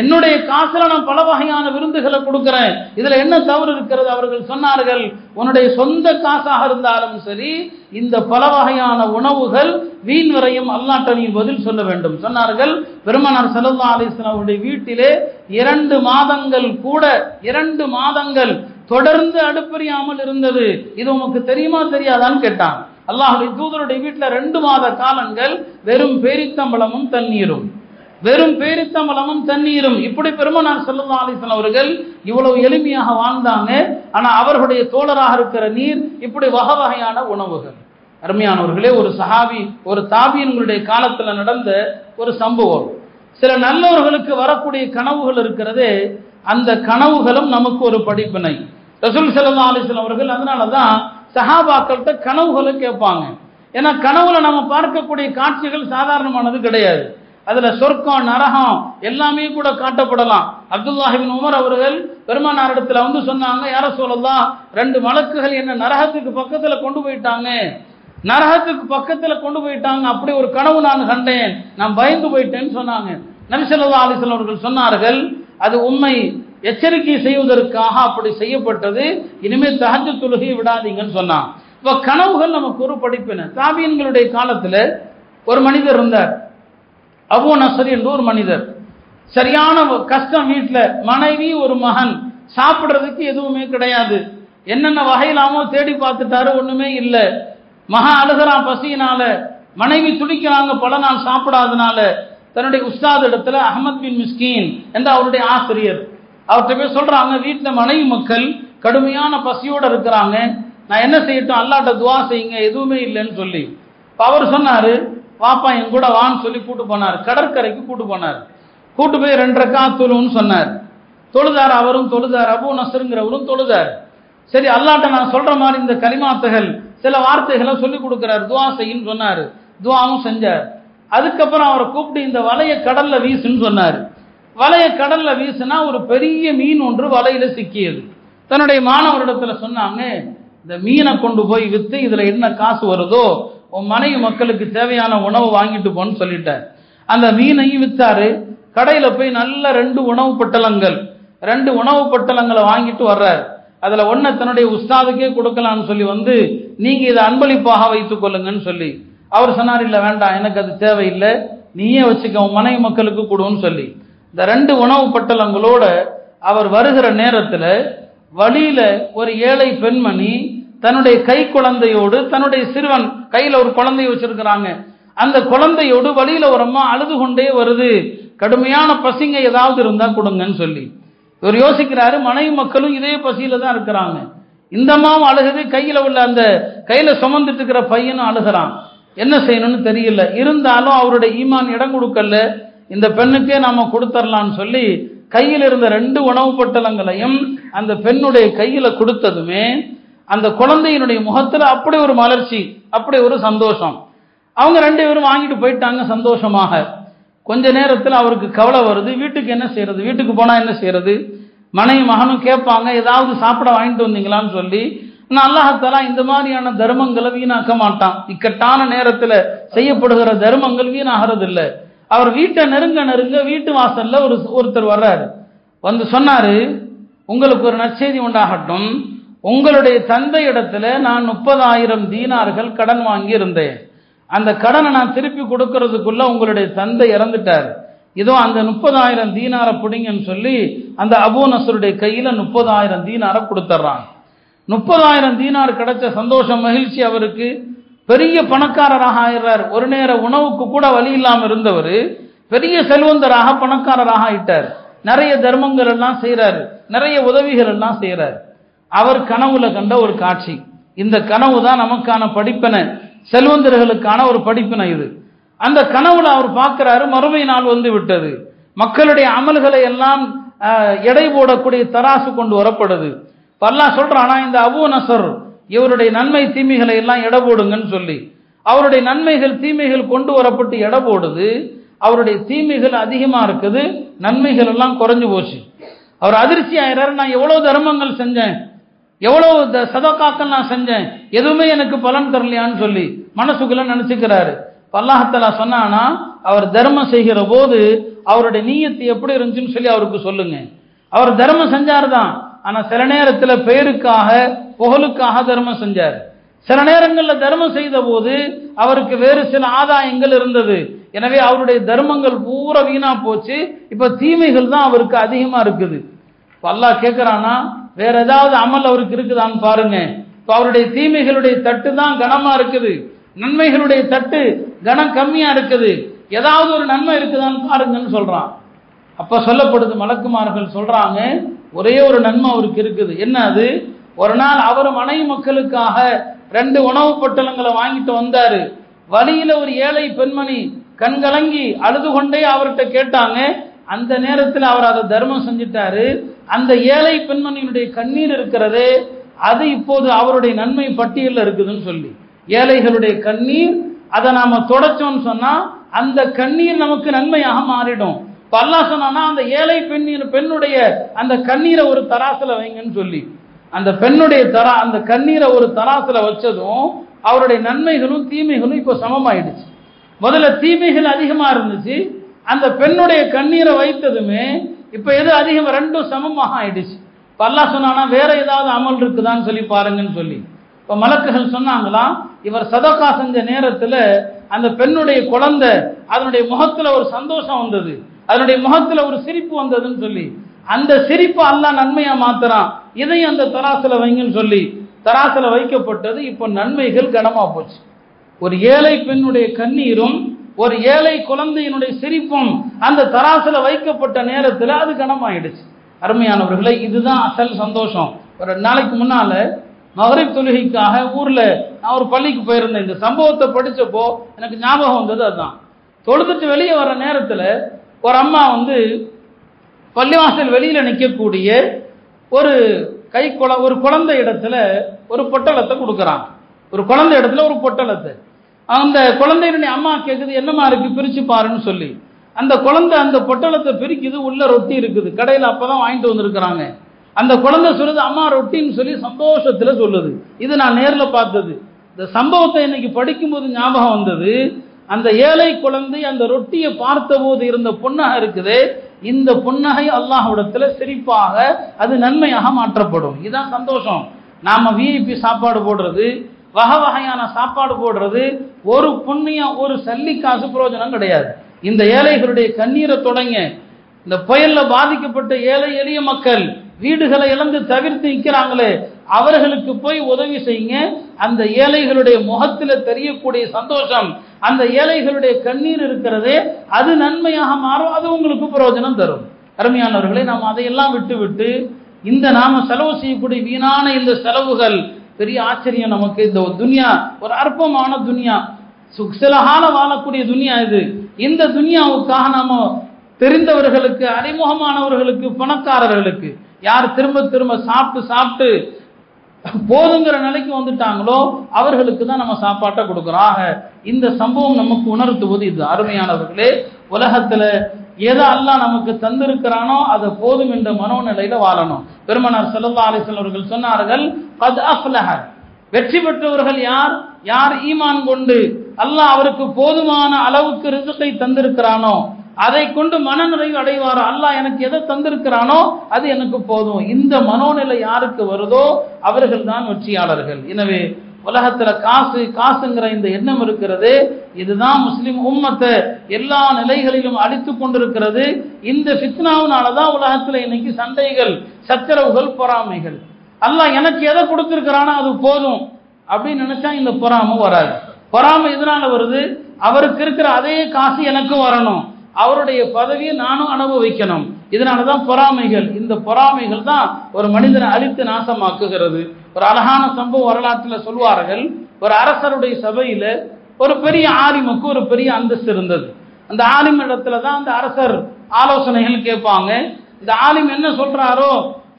என்னுடைய காசுல நான் பல வகையான விருந்துகளை கொடுக்கிறேன். இதுல என்ன தவறு இருக்கிறது? அவர்கள் சொன்னார்கள் உன்னுடைய சொந்த காசாக இருந்தாலும் சரி இந்த பல வகையான உணவுகள் வீண் வரையும் அல்லாட்டனையும் பதில் சொல்ல வேண்டும். சொன்னார்கள் பெருமனார் சல்லா அலிஸ்லாம் அவருடைய வீட்டிலே இரண்டு மாதங்கள் கூட இரண்டு மாதங்கள் தொடர்ந்து அடுப்பறியாமல் இருந்தது. இது உமக்கு தெரியுமா தெரியாதான்னு கேட்டான். அல்லாஹுடைய தூதருடைய வீட்டில் ரெண்டு மாத காலங்கள் வெறும் பேரித்தம்பளமும் தண்ணீரும். வெறும் பேரித்தம்பளமும் தண்ணீரும். இப்படி பெருமனார் சல்லா அலிஸ்லாம் அவர்கள் இவ்வளவு எளிமையாக வாழ்ந்தாங்க. ஆனா அவர்களுடைய தோழராக இருக்கிற நீர் இப்படி வகை வகையான உணவுகள். அருமையானவர்களே ஒரு சஹாபி ஒரு தாபியன்களுடைய காலத்துல நடந்த ஒரு சம்பவம். சில நல்லவர்களுக்கு வரக்கூடிய கனவுகள் இருக்கிறதே அந்த கனவுகளும் நமக்கு ஒரு படிப்பினை. ரசூல் செல்லா அலிஸ்லாம் அவர்கள் அதனாலதான் சஹாபாக்கள்கிட்ட கனவுகளை கேட்பாங்க. ஏன்னா கனவுல நம்ம பார்க்கக்கூடிய காட்சிகள் சாதாரணமானது கிடையாது. அதுல சொர்க்கம் நரகம் எல்லாமே கூட காட்டப்படலாம். அப்துல்லாஹிபின் உமர் அவர்கள் பெருமானாரிடத்துல வந்து சொன்னாங்க யார சொல்லலாம் ரெண்டு மலக்குகள் என்ன நரகத்துக்கு பக்கத்துல கொண்டு போயிட்டாங்க. நரகத்துக்கு பக்கத்துல கொண்டு போயிட்டாங்க. அப்படி ஒரு கனவு நான் கண்டேன். நான் பயந்து போயிட்டேன்னு சொன்னாங்க. நபிசல்லா அலிசல் அவர்கள் சொன்னார்கள் அது உண்மை. எச்சரிக்கை செய்வதற்காக அப்படி செய்யப்பட்டது. இனிமேல் தகஜ தொழுகையை விடாதீங்கன்னு சொன்னான். இப்ப கனவுகள் நமக்கு ஒரு படிப்பின தாபியன்களுடைய காலத்துல ஒரு மனிதர் இருந்தார். அபோ நசரி என்று ஒரு மனிதர். சரியான கஷ்டம் வீட்டில் மனைவி ஒரு மகன் சாப்பிடுறதுக்கு எதுவுமே கிடையாது. என்னென்ன வகையிலாமோ தேடி பார்த்துட்டாரு ஒண்ணுமே இல்லை. மகன் அழுகிறான் பசியினால மனைவி துடிக்கிறாங்க பல நாள் சாப்பிடாதனால. தன்னுடைய உஸ்தாத் இடத்துல அகமத் பின் மிஸ்கீன் என்ற அவருடைய ஆசிரியர். அவர்கிட்ட போய் சொல்றாங்க வீட்டில் மனைவி மக்கள் கடுமையான பசியோடு இருக்கிறாங்க. நான் என்ன செய்யட்டும்? அல்லாட்ட துவா செய்யுங்க எதுவுமே இல்லைன்னு சொல்லி. இப்போ அவர் சொன்னார் பாப்பா என் கூட வான்னு சொல்லி கூட்டு போனார். கடற்கரைக்கு கூட்டு போனார். கூட்டு போய் ரெண்டரை காத்துலுன்னு சொன்னார். தொழுதார் அவரும் தொழுதார் அபு நசருங்கிறவரும் தொழுதார். சரி அல்லாட்ட நான் சொல்ற மாதிரி இந்த கலிமாத்துகள் சில வார்த்தைகளை சொல்லி கொடுக்குறார். துவா செய்யுன்னு சொன்னார். துவாவும் செஞ்சார். அதுக்கப்புறம் அவரை கூப்பிட்டு இந்த வலைய கடல்ல வீசுன்னு சொன்னார். வலைய கடல்ல வீசினா ஒரு பெரிய மீன் ஒன்று வலையில சிக்கியது. தன்னுடைய மாணவரிடத்துல சொன்னாங்க இந்த மீனை கொண்டு போய் வித்து இதுல என்ன காசு வருதோ உன் மனைவி மக்களுக்கு தேவையான உணவு வாங்கிட்டு போன்னு சொல்லிட்டார் அந்த மீனையும் வித்தாரு. கடையில போய் நல்ல ரெண்டு உணவு பட்டலங்கள் ரெண்டு உணவு பட்டலங்களை வாங்கிட்டு வர்றார். அதுல ஒன்ன தன்னுடைய உஸ்தாதுக்கே கொடுக்கலாம்னு சொல்லி வந்து நீங்க இதை அன்பளிப்பாக வைத்துக் கொள்ளுங்கன்னு சொல்லி. அவர் சொன்னார் இல்ல வேண்டாம் எனக்கு அது தேவையில்லை. நீயே வச்சுக்க உன் மனைவி மக்களுக்கு கொடுன்னு சொல்லி. இந்த ரெண்டு உணவு பட்டலங்களோட அவர் வருகிற நேரத்தில் வழியில ஒரு ஏழை பெண்மணி தன்னுடைய கை குழந்தையோடு தன்னுடைய சிறுவன் கையில ஒரு குழந்தைய வச்சிருக்கிறாங்க. அந்த குழந்தையோடு வழியில ஒரு அம்மா அழுது கொண்டே வருது. கடுமையான பசிங்க ஏதாவது இருந்தா கொடுங்கன்னு சொல்லி. இவர் யோசிக்கிறாரு மனைவி மக்களும் இதே பசியில தான் இருக்கிறாங்க. இந்த அம்மாவும் அழுகுது கையில உள்ள அந்த கையில சுமந்துட்டு இருக்கிற பையனும் அழுகிறான். என்ன செய்யணும்னு தெரியல. இருந்தாலும் அவருடைய ஈமான் இடம் கொடுக்கல. இந்த பெண்ணுக்கே நாம கொடுத்துடலாம்னு சொல்லி கையில் இருந்த ரெண்டு உணவு பொட்டலங்களையும் அந்த பெண்ணுடைய கையில கொடுத்ததுமே அந்த குழந்தையினுடைய முகத்துல அப்படி ஒரு மலர்ச்சி அப்படி ஒரு சந்தோஷம். அவங்க ரெண்டு பேரும் வாங்கிட்டு போயிட்டாங்க சந்தோஷமாக. கொஞ்ச நேரத்தில் அவருக்கு கவலை வருது வீட்டுக்கு என்ன செய்யறது வீட்டுக்கு போனா என்ன செய்யறது? மனைவி மகனும் கேட்பாங்க ஏதாவது சாப்பிட வாங்கிட்டு வந்தீங்களான்னு சொல்லி. ஆனால் இந்த மாதிரியான தர்மங்களை வீணாக்க மாட்டான். இக்கட்டான நேரத்தில் செய்யப்படுகிற தர்மங்கள் வீணாகிறது இல்லை அவர் வீட்டை நெருங்க நெருங்க வீட்டு வாசல்ல ஒரு ஒருத்தர் வர்றாரு. வந்து சொன்னாரு உங்களுக்கு ஒரு நற்செய்தி உண்டாகட்டும். உங்களுடைய தந்தை இடத்துல நான் முப்பதாயிரம் தீனார்கள் கடன் வாங்கி இருந்தேன் அந்த கடனை நான் திருப்பி கொடுக்கறதுக்குள்ள உங்களுடைய தந்தை இறந்துட்டார். இதோ அந்த முப்பதாயிரம் தீனாரை பிடிங்கன்னு சொல்லி அந்த அபூ நசருடைய கையில முப்பதாயிரம் தீனாரை கொடுத்துட்றான் முப்பதாயிரம் தீனார் கிடைச்ச சந்தோஷம் மகிழ்ச்சி அவருக்கு. பெரிய பணக்காரராக ஆயிடுறார். ஒரு நேர உணவுக்கு கூட வழி இல்லாம இருந்தவர் பெரிய செல்வந்தராக பணக்காரராக ஆயிட்டார். நிறைய தர்மங்கள் எல்லாம் செய்யறாரு நிறைய உதவிகள் எல்லாம் செய்யறாரு அவர் கனவுல கண்ட ஒரு காட்சி. இந்த கனவு தான் நமக்கான படிப்பினை செல்வந்தர்களுக்கான ஒரு படிப்பினை இது. அந்த கனவுல அவர் பார்க்கிறாரு மறுமை நாள் வந்து விட்டது. மக்களுடைய அமல்களை எல்லாம் எடை போடக்கூடிய தராசு கொண்டு வரப்படுது. பல்லா சொல்றானா இந்த அபு நசர் இவருடைய நன்மை தீமைகளை எல்லாம் எடை போடுங்கன்னு சொல்லி அவருடைய நன்மைகள் தீமைகள் கொண்டு வரப்பட்டு எடை போடுது அவருடைய தீமைகள் அதிகமாக இருக்குது நன்மைகள் எல்லாம் குறைஞ்சு போச்சு. அவர் அதிர்ச்சி ஆயிறாரு நான் எவ்வளோ தர்மங்கள் செஞ்சேன் எவ்வளோ த- நான் செஞ்சேன் எதுவுமே எனக்கு பலன் தரலையான்னு சொல்லி மனசுக்குள்ள நினச்சிக்கிறாரு. பல்லாஹத்தலா சொன்னானா அவர் தர்மம் செய்கிற போது அவருடைய நீயத்து எப்படி இருந்துச்சுன்னு சொல்லி அவருக்கு சொல்லுங்க. அவர் தர்மம் செஞ்சார் தான் ஆனா சில நேரத்துல பெயருக்காக புகழுக்காக தர்மம் செஞ்சார். சில நேரங்களில் தர்மம் செய்த போது அவருக்கு வேறு சில ஆதாயங்கள் இருந்தது. எனவே அவருடைய தர்மங்கள் பூரா வீணா போச்சு. இப்ப தீமைகள் தான் அவருக்கு அதிகமா இருக்குது. இப்ப அல்லாஹ் கேட்கிறானா வேற ஏதாவது அமல் அவருக்கு இருக்குதான்னு பாருங்க. இப்போ அவருடைய தீமைகளுடைய தட்டு தான் கனமா இருக்குது. நன்மைகளுடைய தட்டு கனம் கம்மியா இருக்குது. ஏதாவது ஒரு நன்மை இருக்குதான்னு பாருங்கன்னு சொல்றான். அப்ப சொல்லப்படுது மலக்குமார்கள் சொல்றாங்க ஒரே ஒரு நன்மை அவருக்கு இருக்குது. என்ன அது? ஒரு நாள் அவர் மனைவி மக்களுக்காக ரெண்டு உணவு பொட்டலங்களை வாங்கிட்டு வந்தாரு. வழியில ஒரு ஏழை பெண்மணி கண்கலங்கி அழுது கொண்டே அவர்கிட்ட கேட்டாங்க. அந்த நேரத்தில் அவர் அதை தர்மம் செஞ்சிட்டாரு. அந்த ஏழை பெண்மணியினுடைய கண்ணீர் இருக்கிறதே. அது இப்போது அவருடைய நன்மை பட்டியலில் இருக்குதுன்னு சொல்லி. ஏழைகளுடைய கண்ணீர் அதை நாம தொடச்சோம்னு சொன்னா அந்த கண்ணீர் நமக்கு நன்மையாக மாறிடும். இப்ப அல்லாஹ் அந்த ஏழை பெண்ணின் பெண்ணுடைய அந்த கண்ணீரை ஒரு தராசுல வைங்கன்னு சொல்லி. அந்த பெண்ணுடைய தரா அந்த கண்ணீரை ஒரு தராசுல வச்சதும் அவருடைய நன்மைகளும் தீமைகளும் இப்போ சமமாயிடுச்சு. முதல்ல தீமைகள் அதிகமா இருந்துச்சு. அந்த பெண்ணுடைய கண்ணீரை வைத்ததுமே இப்ப எது அதிகம் ரெண்டும் சமமாக ஆயிடுச்சு. பல்லா அல்லாஹ் சொன்னானா வேற ஏதாவது அமல் இருக்குதான்னு சொல்லி பாருங்கன்னு சொல்லி. இப்போ மலக்குகள் சொன்னாங்களாம் இவர் சதக்கா செஞ்ச நேரத்தில் அந்த பெண்ணுடைய குழந்தை அதனுடைய முகத்தில் ஒரு சந்தோஷம் வந்தது. அதனுடைய முகத்துல ஒரு சிரிப்பு வந்ததுன்னு சொல்லி அந்த சிரிப்பு அல்லாஹ் நன்மையா மாத்துறான். இதையும் அந்த தராசில வைங்கன்னு சொல்லி தராசில வைக்கப்பட்டது இப்போ நன்மைகள் கனமா போச்சு. ஒரு ஏழை பெண்ணுடைய கண்ணீரும் ஒரு ஏழை குழந்தையினுடைய சிரிப்பும் அந்த தராசில வைக்கப்பட்ட நேரத்தில் அது கனமாயிடுச்சு. அருமையானவர்களை இதுதான் அசல் சந்தோஷம். ஒரு ரெண்டு நாளைக்கு முன்னால மகரிப் தொழுகைக்காக ஊர்ல நான் ஒரு பள்ளிக்கு போயிருந்தேன். இந்த சம்பவத்தை படிச்சப்போ எனக்கு ஞாபகம் வந்தது அதுதான் தொழுதுட்டு வெளியே வர நேரத்தில் ஒரு அம்மா வந்து பள்ளிவாசல் வெளியில் நிற்கக்கூடிய ஒரு கை குழ ஒரு குழந்தை இடத்துல ஒரு பொட்டலத்தை கொடுக்குறான். ஒரு குழந்தை இடத்துல ஒரு பொட்டலத்தை. அந்த குழந்தையினுடைய அம்மா கேட்குது என்னமா இருக்கு பிரிச்சு பாருன்னு சொல்லி. அந்த குழந்தை அந்த பொட்டலத்தை பிரிக்குது உள்ள ரொட்டி இருக்குது. கடையில் அப்பதான் வாங்கிட்டு வந்திருக்கிறாங்க. அந்த குழந்தை சொல்லுது அம்மா ரொட்டின்னு சொல்லி சந்தோஷத்தில் சொல்லுது. இது நான் நேரில் பார்த்தது. இந்த சம்பவத்தை இன்னைக்கு படிக்கும்போது ஞாபகம் வந்தது அந்த ஏழை குழந்தை அந்த ரொட்டியை பார்த்தபோது இருந்த புன்னகை இருக்குது. இந்த புன்னகை அல்லாஹ்விடத்துல சிரிப்பாக அது நன்மையாக மாற்றப்படும். இதுதான் சந்தோஷம். நாம விஐபி சாப்பாடு போடுறது வகை வகையான சாப்பாடு போடுறது ஒரு புண்ணியம் ஒரு சல்லி காசு பிரயோஜனம் கிடையாது. இந்த ஏழைகளுடைய கண்ணீரை தொடங்க இந்த புயல்ல பாதிக்கப்பட்ட ஏழை எளிய மக்கள் வீடுகளை இழந்து தவிர்த்து நிற்கிறாங்களே அவர்களுக்கு போய் உதவி செய்யுங்க. அந்த ஏழைகளுடைய முகத்தில் தெரியக்கூடிய சந்தோஷம் அந்த ஏழைகளுடைய கண்ணீர் இருக்கிறதே அது நன்மையாக மாறும் அது உங்களுக்கு பிரயோஜனம் தரும். அருமையானவர்களே நாம் அதையெல்லாம் விட்டு விட்டு இந்த நாம செலவு செய்யக்கூடிய வீணான இந்த செலவுகள் பெரிய ஆச்சரியம் நமக்கு. இந்த துனியா ஒரு அற்பமான துனியா சில வாழக்கூடிய துனியா இது. இந்த துனியாவுக்காக நாம தெரிந்தவர்களுக்கு அறிமுகமானவர்களுக்கு பணக்காரர்களுக்கு யார் திரும்ப திரும்ப சாப்பிட்டு சாப்பிட்டு போதுங்கிற நிலைக்கு வந்துட்டாங்களோ அவர்களுக்கு தான் நம்ம சாப்பாட்டை கொடுக்குறோம். ஆக இந்த சம்பவம் நமக்கு உணர்த்துவது இது. அருமையானவர்களே உலகத்துல எதை அல்லாஹ் நமக்கு தந்திருக்கிறானோ அதை போதும் என்ற மனோநிலையில வாழணும். பெருமனார் செல்லல்லா அலிசன் அவர்கள் சொன்னார்கள் கத் வெற்றி பெற்றவர்கள் யார்? யார் ஈமான் கொண்டு அல்லாஹ் அவருக்கு போதுமான அளவுக்கு ரிசுக்கை தந்திருக்கிறானோ அதை கொண்டு மனநிறைவு அடைவாரோ? அல்லாஹ் எனக்கு எதை தந்திருக்கிறானோ அது எனக்கு போதும். இந்த மனோநிலை யாருக்கு வருதோ அவர்கள் தான் வெற்றியாளர்கள். எனவே உலகத்துல காசு காசுங்கிற இந்த எண்ணம் இருக்கிறது இதுதான் முஸ்லிம் உம்மத்தை எல்லா நிலைகளிலும் அடித்து கொண்டிருக்கிறது. இந்த ஃபித்னாவினால தான் உலகத்துல இன்னைக்கு சண்டைகள் சச்சரவுகள் பொறாமைகள். அல்லாஹ் எனக்கு எதை கொடுத்துருக்கிறானோ அது போதும் அப்படின்னு நினைச்சா இந்த பொறாமை வராது. பொறாமை எதனால வருது? அவருக்கு இருக்கிற அதே காசு எனக்கும் வரணும். அவருடைய பதவியை நானும் அனுபவிக்கணும். இதனாலதான் பொறாமைகள். இந்த பொறாமைகள் தான் ஒரு மனிதனை அழித்து நாசமாக்குகிறது. ஒரு அழகான சம்பவம் வரலாற்றில் சொல்வார்கள். ஒரு அரசருடைய சபையில ஒரு பெரிய ஆலிமுக்கு ஒரு பெரிய அந்தஸ்து இருந்தது. அந்த ஆலிம் இடத்துல தான் அந்த அரசர் ஆலோசனைகள் கேட்பாங்க. இந்த ஆலிம் என்ன சொல்றாரோ